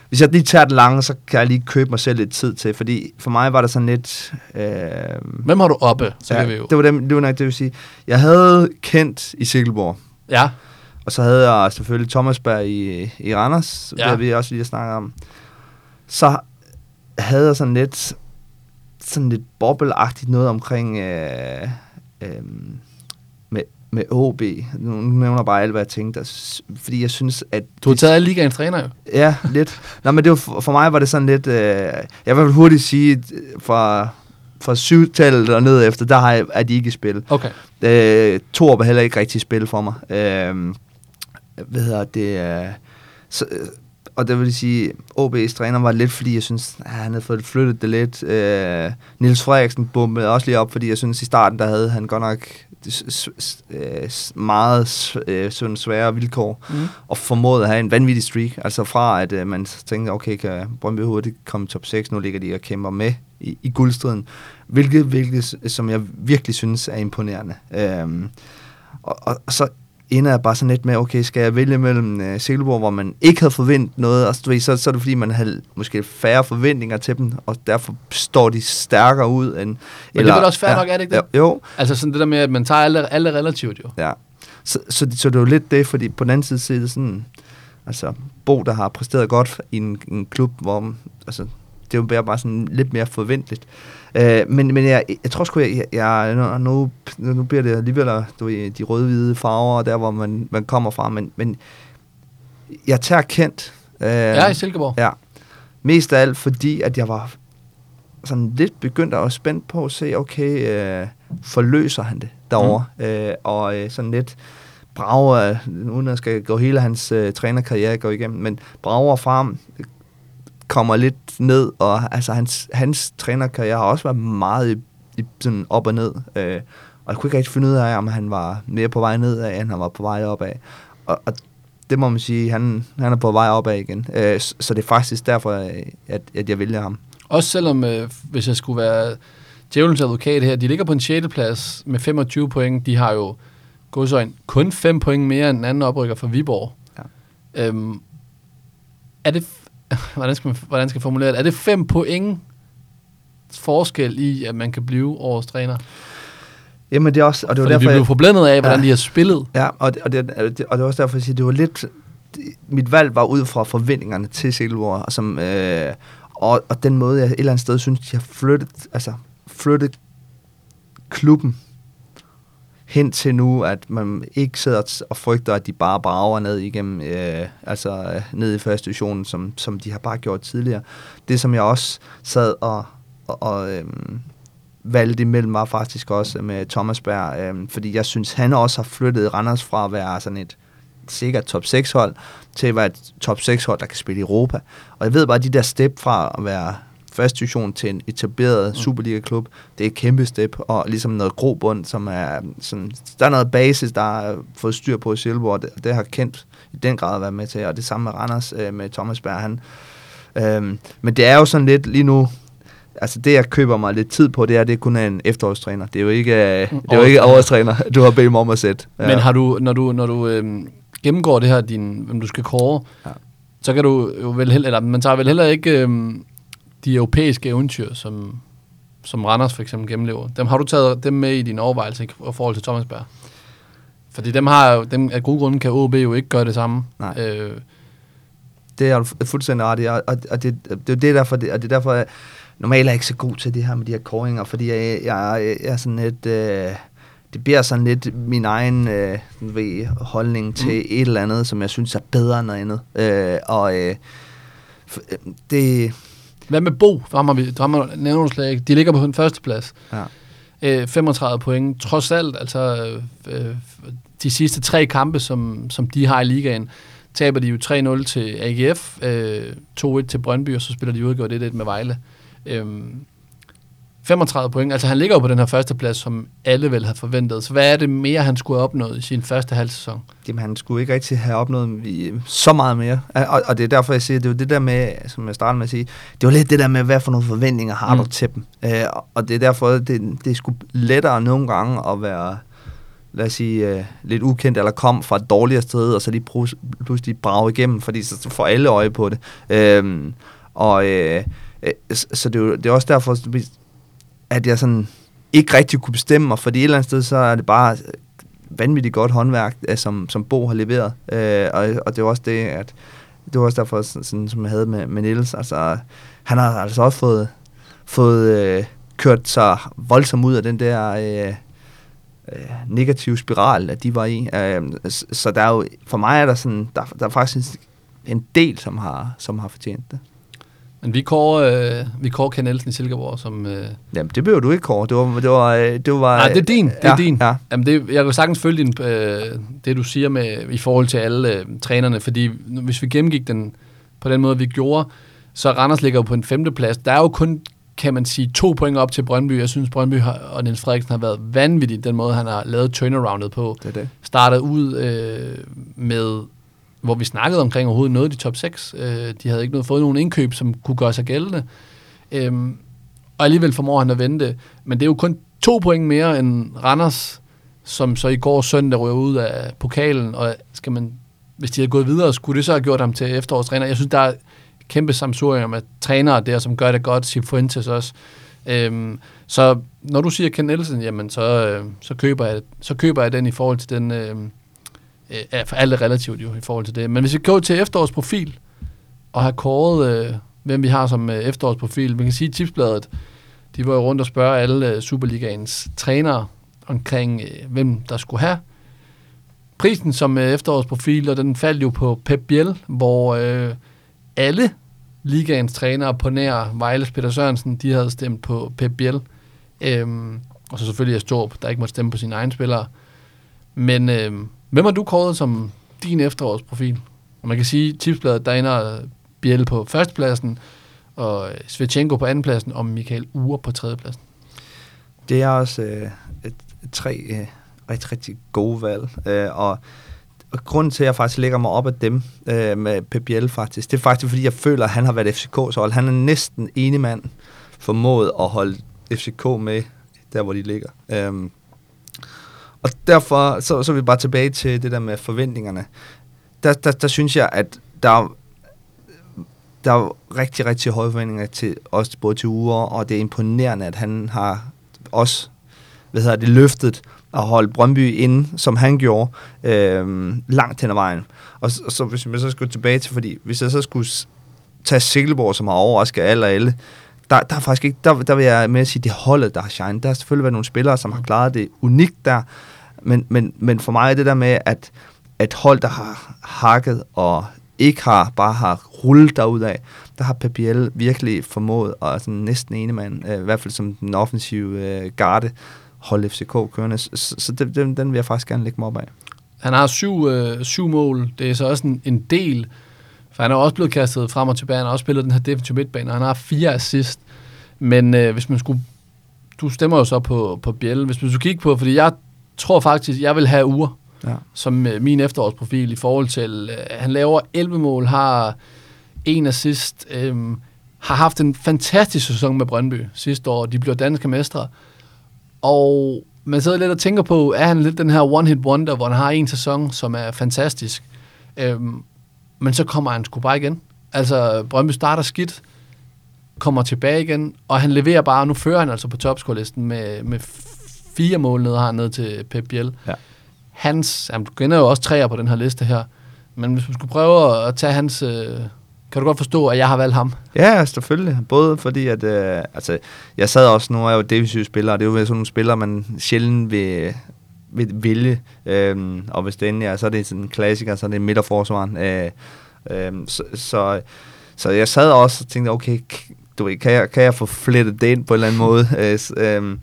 hvis jeg lige tager den lange, så kan jeg lige købe mig selv lidt tid til, fordi for mig var der sådan lidt... Uh, Hvem har du oppe? Så ja, vi jo. Det var, dem, det var nok det, vil sige. Jeg havde kendt i Silkeborg. Ja. Og så havde jeg selvfølgelig Thomas Berg i, i Randers, ja. det vi også lige snakket om. Så havde jeg sådan lidt, sådan lidt bobbelagtigt noget omkring øh, øh, med, med OB. Nu nævner bare alt, hvad jeg tænkte. Fordi jeg synes, at... Du har taget alle ligaens træner jo. Ja, lidt. Nå, men det var, for, mig var det sådan lidt... Øh, jeg vil hurtigt sige, fra fra syvtallet og ned efter, der har jeg, er de ikke i spil. Okay. Øh, Thor var heller ikke rigtig i spil for mig. Øh, hvad hedder det, uh, så, øh, og det vil sige, OB's træner var lidt, fordi jeg synes, at han havde fået flyttet det lidt. Uh, Nils Frederiksen bombede også lige op, fordi jeg synes, i starten, der havde han godt nok meget uh, sådan svære vilkår, mm. og formåede at have en vanvittig streak. Altså fra, at uh, man tænker, okay, kan Brøndby hurtigt komme top 6, nu ligger de og kæmper med i, i guldstriden. Hvilket, hvilket, som jeg virkelig synes er imponerende. Uh, og, og, og så ender jeg bare sådan lidt med, okay, skal jeg vælge mellem uh, Silkeborg, hvor man ikke havde forventet noget, og så, så, så er det fordi, man havde måske færre forventninger til dem, og derfor står de stærkere ud end... Men eller, det er også fair ja, nok, er det ikke det? Jo. Altså sådan det der med, at man tager alle, alle relativt jo. Ja. Så, så, så, så det er jo lidt det, fordi på den anden side, så er det sådan, altså Bo, der har præsteret godt i en, en klub, hvor, altså, det er jo bare sådan lidt mere forventeligt. Øh, men, men jeg, jeg tror sgu, jeg, jeg, nu, nu bliver det alligevel du ved, de røde-hvide farver, der hvor man, man kommer fra, men, men jeg tager kendt. Øh, ja, i Silkeborg. Ja. Mest af alt, fordi at jeg var sådan lidt begyndt at være spændt på at se, okay, øh, forløser han det derovre? Mm. Øh, og øh, sådan lidt brager, uden at skal gå hele hans øh, trænerkarriere gå igennem, men brager frem, kommer lidt ned, og altså hans, hans trænerkarriere har også været meget i, i sådan op og ned. Øh, og jeg kunne ikke rigtig finde ud af, om han var mere på vej ned end han var på vej opad. Og, og det må man sige, han, han er på vej opad igen. Øh, så, så det er faktisk derfor, at, at jeg vælger ham. Også selvom, øh, hvis jeg skulle være djævelens advokat her, de ligger på en 6. plads med 25 point. De har jo godsøjne kun 5 point mere end den anden oprykker for Viborg. Ja. Øhm, er det hvordan skal man hvordan skal formulere det? Er det fem point forskel i, at man kan blive årets træner? Jamen det er også... Og det var derfor, vi blev jeg, forblændet af, hvordan ja, de har spillet. Ja, og det, og, det, og det var også derfor, at sige, det var lidt... Mit valg var ud fra forventningerne til Silkeborg, som, øh, og, og den måde, jeg et eller andet sted synes, de har flyttet, altså, flyttet klubben hen til nu, at man ikke sidder og frygter, at de bare brager ned igennem, øh, altså øh, ned i første division, som, som de har bare gjort tidligere. Det, som jeg også sad og, og, og øh, valgte imellem, var faktisk også med Thomas Berg, øh, fordi jeg synes, han også har flyttet Randers fra at være sådan et sikkert top 6 hold, til at være et top 6 hold, der kan spille i Europa. Og jeg ved bare, de der step fra at være første division til en etableret mm. Superliga-klub, det er et kæmpe step, og ligesom noget grobund, som er sådan, der er noget basis, der er fået styr på i Silkeborg, det, det har kendt i den grad været med til, og det samme med Randers, øh, med Thomas Berg, han. Øhm, men det er jo sådan lidt lige nu, altså det, jeg køber mig lidt tid på, det er, det er kun en efterårstræner. Det er jo ikke, øh, det er jo ikke årstræner, du har bedt mig om at sætte. Ja. Men har du, når du, når du øhm, gennemgår det her, din, hvem du skal kåre, ja. så kan du jo vel heller, eller man tager vel heller ikke øhm, de europæiske eventyr, som, som Randers for eksempel gennemlever, dem har du taget dem med i din overvejelse i forhold til Thomas Berg? Fordi dem har jo, dem af gode grunde kan OB jo ikke gøre det samme. Nej. Øh, Det er du fu- fuldstændig ret i, og, og, og det, det, er det derfor, det, og det er derfor, jeg normalt er jeg ikke så god til det her med de her kåringer, fordi jeg, jeg, jeg er sådan lidt, øh, det bliver sådan lidt min egen øh, ved, holdning til mm. et eller andet, som jeg synes er bedre end noget andet. Øh, og øh, øh, det, hvad med Bo? Rammer vi, rammer, nævner slet ikke. De ligger på den første plads. ja, Øh, 35 point. Trods alt, altså øh, øh, de sidste tre kampe, som, som de har i ligaen, taber de jo 3-0 til AGF, øh, 2-1 til Brøndby, og så spiller de udgjort 1-1 med Vejle. Øh, 35 point. Altså han ligger jo på den her første plads, som alle vel havde forventet. Så hvad er det mere, han skulle have opnået i sin første halv sæson? Jamen, han skulle ikke rigtig have opnået vi- så meget mere. Og, og det er derfor, jeg siger, det er det der med, som jeg startede med at sige, det jo lidt det der med, hvad for nogle forventninger har Mm. du til dem. Øh, og- det er derfor, det, det er sgu lettere nogle gange at være, lad os sige, øh, lidt ukendt, eller kom fra et dårligere sted, og så lige pludselig brage igennem, fordi så får alle øje på det. Øh, og øh, øh, så så det er, jo, det er også derfor, at jeg sådan ikke rigtig kunne bestemme mig, fordi et eller andet sted, så er det bare øh, vanvittigt godt håndværk, øh, som, som Bo har leveret. Øh, og, og det var også det, at det var også derfor, sådan, sådan, som jeg havde med, med Niels. Altså, han har altså også fået, fået øh, kørt sig voldsomt ud af den der øh, øh, negative spiral, at de var i. Øh, så der er jo, for mig er der sådan, der, der er faktisk en del, som har, som har fortjent det. Men vi kårer, øh, vi kårer Ken Nielsen i Silkeborg som... Øh, Jamen, det behøver du ikke, Kåre. Det var, det var, øh, det var, Nej, det er din. Det er ja, din. Ja. Jamen det, jeg kan sagtens følge din, øh, det, du siger med, i forhold til alle øh, trænerne, fordi hvis vi gennemgik den på den måde, vi gjorde, så Randers ligger jo på en femteplads. Der er jo kun, kan man sige, to point op til Brøndby. Jeg synes, Brøndby har, og Niels Frederiksen har været vanvittig, den måde, han har lavet turnaroundet på. Det er det. Startet ud øh, med, hvor vi snakkede omkring overhovedet noget i de top 6. Øh, de havde ikke noget, fået nogen indkøb, som kunne gøre sig gældende. Øh, og alligevel formår han at vente. Men det er jo kun to point mere end Randers, som så i går søndag røg ud af pokalen. Og skal man, hvis de havde gået videre, skulle det så have gjort ham til efterårstræner. Jeg synes, der er kæmpe samsurium med trænere der, som gør det godt. Cifuentes også. Øhm, så når du siger Ken Nielsen, jamen så, øh, så, køber jeg, så køber jeg den i forhold til den... Øh, øh, for alt er relativt jo i forhold til det. Men hvis vi går til efterårsprofil, og har kåret, øh, hvem vi har som øh, efterårsprofil, vi kan sige, at tipsbladet, de var jo rundt og spørge alle øh, Superligaens trænere omkring, øh, hvem der skulle have prisen som øh, efterårsprofil, og den faldt jo på Pep Biel, hvor øh, alle ligaens trænere på nær Vejles Peter Sørensen, de havde stemt på Pep Biel. Øhm, og så selvfølgelig Astrup, der ikke måtte stemme på sine egne spillere. Men øh, hvem har du kåret som din efterårsprofil? Og man kan sige, at tipsbladet, der ender Biel på førstepladsen, og Svechenko på andenpladsen, og Michael Ure på tredjepladsen. Det er også øh, et, et, tre øh, rigtig, rigtig gode valg. Øh, og, og grunden til, at jeg faktisk lægger mig op af dem øh, med Pep Biel faktisk, det er faktisk, fordi jeg føler, at han har været FCK's hold. Han er næsten ene mand formået at holde FCK med der, hvor de ligger. Øhm, og derfor, så, så er vi bare tilbage til det der med forventningerne. Der, der, der synes jeg, at der der er rigtig, rigtig høje forventninger til os, både til uger, og det er imponerende, at han har også hvad hedder det, løftet at holde Brøndby inde, som han gjorde, øh, langt hen ad vejen. Og så, så hvis jeg så skulle tilbage til, fordi hvis jeg så skulle tage Silkeborg, som har overrasket alle og alle, der, der er faktisk ikke, der, der vil jeg med at sige, det holdet, der har shine. Der har selvfølgelig været nogle spillere, som har klaret det unikt der, men, men, men for mig er det der med, at at hold, der har hakket og ikke har, bare har rullet derudad, der har Pep virkelig formået, og sådan næsten ene mand, øh, i hvert fald som den offensive øh, garde, holde FCK kørende. Så, så, det, den, den, den vil jeg faktisk gerne lægge mig op af. Han har syv, øh, syv mål. Det er så også en, en del, for han er også blevet kastet frem og tilbage. Han har også spillet den her defensive midtbane, og han har fire assist. Men øh, hvis man skulle... Du stemmer jo så på, på Biel. Hvis man skulle kigge på, fordi jeg tror faktisk, jeg vil have uger Ja. som øh, min efterårsprofil i forhold til, øh, han laver 11 mål, har en assist, øh, har haft en fantastisk sæson med Brøndby sidste år. De blev danske mestre. Og man sidder lidt og tænker på, er han lidt den her one-hit wonder, hvor han har en sæson, som er fantastisk. Øhm, men så kommer han sgu bare igen. Altså, Brøndby starter skidt, kommer tilbage igen, og han leverer bare, nu fører han altså på topscore-listen med, med fire mål ned, har han ned til Pep Biel. Ja. hans... Du kender jo også træer på den her liste her. Men hvis man skulle prøve at tage hans... Øh, kan du godt forstå, at jeg har valgt ham? Ja, selvfølgelig. Både fordi, at øh, altså, jeg sad også, nu er jeg jo defensiv spiller, og det er jo sådan nogle spillere, man sjældent vil, vil vælge. Øhm, og hvis det endelig er, så er det sådan en klassiker, så er det midterforsvaren. Øh, øh, så, så, så jeg sad også og tænkte, okay, du ved, kan, jeg, kan jeg få flettet det ind på en eller anden måde? øh, øh,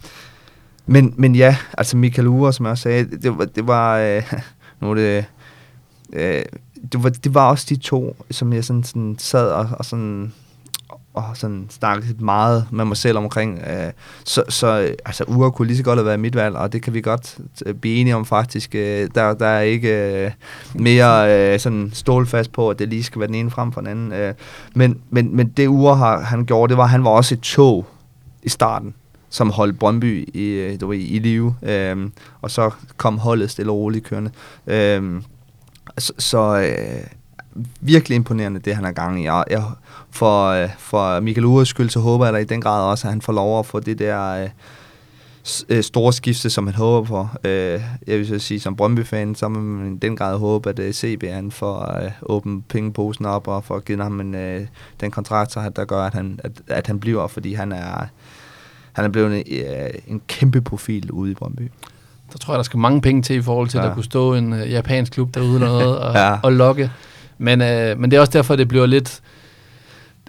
men, men ja, altså Michael Ure, som jeg også sagde, det var, det var øh, nu er det, øh, det var, det var også de to, som jeg sådan, sådan sad og, og sådan og sådan snakket meget med mig selv omkring. Øh, så, så altså, Ure kunne lige så godt have været mit valg, og det kan vi godt øh, blive enige om faktisk. Øh, der, der er ikke øh, mere øh, sådan stålfast på, at det lige skal være den ene frem for den anden. Øh, men, men, men det Ure har, han gjorde, det var, at han var også et tog i starten som holdt Brøndby i, øh, du ved, i live, øhm, og så kom holdet stille og roligt kørende. Øhm, så, så øh, virkelig imponerende, det han er gang i. Og jeg, for, øh, for Michael Ures skyld, så håber jeg da i den grad også, at han får lov at få det der øh, øh, store skifte, som han håber på. Øh, jeg vil så sige, som Brøndby-fan, så må man i den grad håbe, at øh, CB han får øh, åbent pengeposen op og får givet ham en, øh, den kontrakt, så, der gør, at han, at, at han bliver, fordi han er, han er blevet en, uh, en kæmpe profil ude i Brøndby. Der tror jeg, der skal mange penge til i forhold til, ja. at der kunne stå en uh, japansk klub derude eller noget og, ja. og lokke. Men, uh, men det er også derfor, det bliver lidt...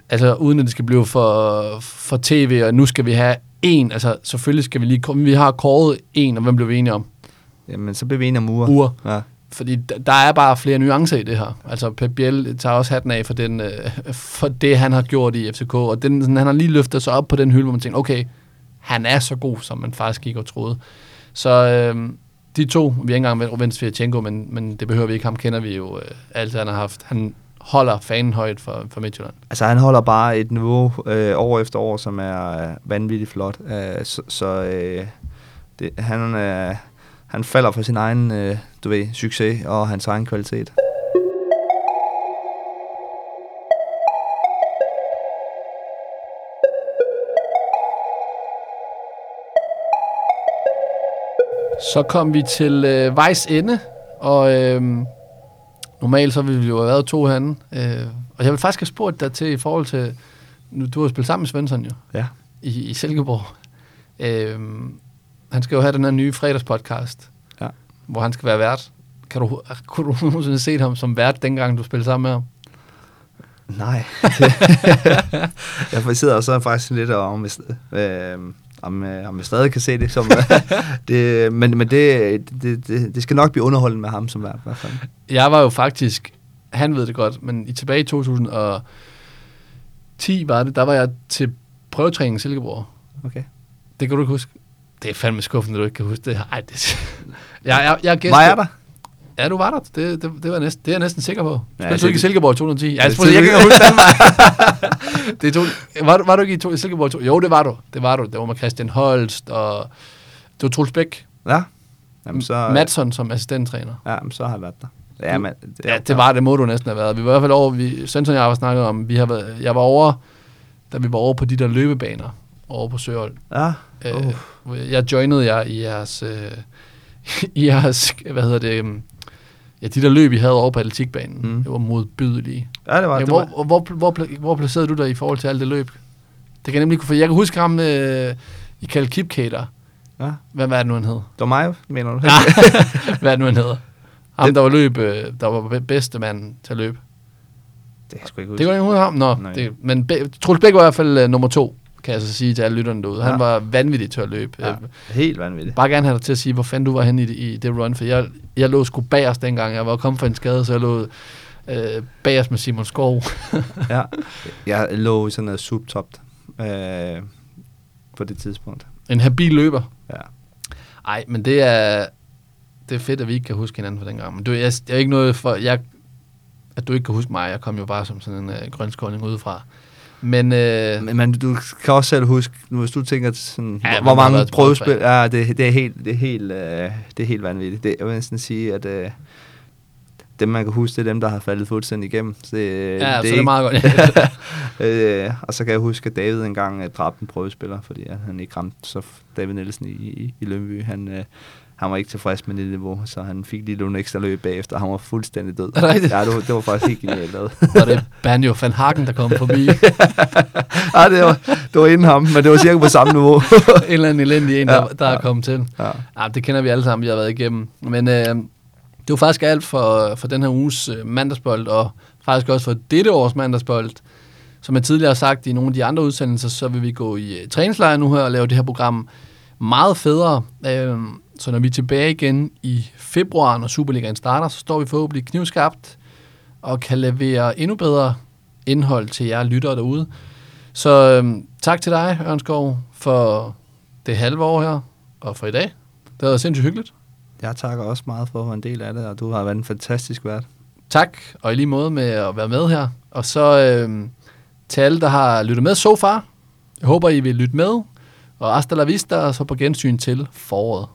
Altså, uden at det skal blive for, for tv, og nu skal vi have en. Altså, selvfølgelig skal vi lige... Vi har kåret en, og hvem blev vi enige om? Jamen, så blev vi enige om uger. Uger. Ja. Fordi der er bare flere nuancer i det her. Altså, Pep Biel tager også hatten af for, den, uh, for det, han har gjort i FCK, og den, sådan, han har lige løftet sig op på den hylde, hvor man tænker, okay, han er så god, som man faktisk ikke og troede. Så øh, de to, vi har ikke engang vendt Svirchenko, men, men det behøver vi ikke. Ham kender vi jo øh, alt, han har haft. Han holder fanen højt for, for Midtjylland. Altså han holder bare et niveau øh, år efter år, som er øh, vanvittigt flot. Øh, så så øh, det, han, øh, han falder for sin egen øh, du ved, succes og hans egen kvalitet. Så kom vi til øh, vejs ende, og øh, normalt så ville vi jo have været to herinde. Øh, og jeg vil faktisk have spurgt dig til i forhold til, nu, du har spillet sammen med Svensson jo, ja. i, i Silkeborg. Øh, han skal jo have den her nye fredagspodcast, ja. hvor han skal være vært. Kan du, kunne du nogensinde set ham som vært, dengang du spillede sammen med ham? Nej. jeg sidder også faktisk lidt og om øh, om, øh, om jeg stadig kan se det som... det, men men det, det, det, det skal nok blive underholdende med ham som vært, i hvert fald. Jeg var jo faktisk... Han ved det godt, men i tilbage i 2010 var det, der var jeg til prøvetræning i Silkeborg. Okay. Det kan du ikke huske. Det er fandme skuffende, at du ikke kan huske det. Ej, det... jeg, jeg, jeg gæster, var jeg der? Ja, du var der. Det, det, det, var næsten, det er jeg næsten sikker på. Ja, Spillede du ikke i Silkeborg i 2010? Ja, jeg, jeg, jeg kan ikke huske Danmark. det tog, var, var du ikke i, to, i Silkeborg i 2010? Jo, det var du. Det var du. Det var med Christian Holst og... Det var Troels Bæk. Ja. Jamen, så, Madsen som assistenttræner. Ja, men så har jeg været der. Ja, men, det, ja, det var det, må du næsten have været. Vi var i hvert fald over, vi, Svensson og jeg har snakket om, vi har været, jeg var over, da vi var over på de der løbebaner, over på Søhold. Ja. Øh, jeg joinede jer i jeres, øh, i jeres, hvad hedder det, øhm, Ja, de der løb, vi havde over på atletikbanen, mm. det var modbydelige. Ja, det var ja, det. Hvor, var. Hvor, hvor, hvor, hvor placerede du dig i forhold til alt det løb? Det kan jeg nemlig kunne for jeg kan huske ham, øh, I kaldte Kipkater. Ja. Hvad, hvad er det nu, han hed? Mig, mener du? Ja. hvad er det nu, han hedder? Ham, det, der var løb, øh, der var bedste mand til at løbe. Det jeg sgu ikke huske. Det var ikke ham? Nå, det, men Troels Bæk var i hvert fald uh, nummer to kan jeg så sige til alle lytterne derude. Ja. Han var vanvittig til at løbe. Ja, helt vanvittig. Bare gerne have dig til at sige, hvor fanden du var henne i, i det run, for jeg, jeg lå sgu bagerst dengang. Jeg var kommet fra en skade, så jeg lå øh, bagerst med Simon Skov. ja, jeg lå i sådan noget subtopt øh, på det tidspunkt. En habil løber? Ja. Ej, men det er, det er fedt, at vi ikke kan huske hinanden fra dengang. Men du, jeg, jeg er ikke noget for, jeg, at du ikke kan huske mig. Jeg kom jo bare som sådan en øh, grønskåling udefra. Men, øh, men, men du kan også selv huske, hvis du tænker sådan, ja, hvor mange prøvespil, ja, det, det, er helt, det, er helt, øh, det er helt vanvittigt. Det, jeg vil næsten sige, at øh, dem, man kan huske, det er dem, der har faldet fuldstændig igennem. Så, øh, Ja, så det er meget godt. øh, og så kan jeg huske, at David engang øh, dræbte en prøvespiller, fordi han ikke ramte så David Nielsen i, i, i Lønby. Han, øh, han var ikke tilfreds med det niveau, så han fik lige nogle ekstra løb bagefter. Han var fuldstændig død. Er det rigtigt? Ja, det var, det var faktisk helt genialt lavet. var det Banjo van Hagen, der kom forbi. ja, det var, det var inden ham, men det var cirka på samme niveau. en eller anden elendig en, der, Ja, der er ja. kommet til. ja. Ja, det kender vi alle sammen, vi har været igennem. Men øh, det var faktisk alt for, for den her uges øh, mandagsbold, og faktisk også for dette års mandagsbold. Som jeg tidligere har sagt i nogle af de andre udsendelser, så vil vi gå i øh, træningslejr nu her og lave det her program meget federe. Øh, så når vi er tilbage igen i februar, når Superligaen starter, så står vi forhåbentlig knivskarpt og kan levere endnu bedre indhold til jer lyttere derude. Så øh, tak til dig, Ørnskov, for det halve år her, og for i dag. Det har været sindssygt hyggeligt. Jeg takker også meget for at være en del af det, og du har været en fantastisk vært. Tak, og i lige måde med at være med her. Og så øh, til alle, der har lyttet med so far. Jeg håber, I vil lytte med. Og hasta la vista, og så på gensyn til foråret.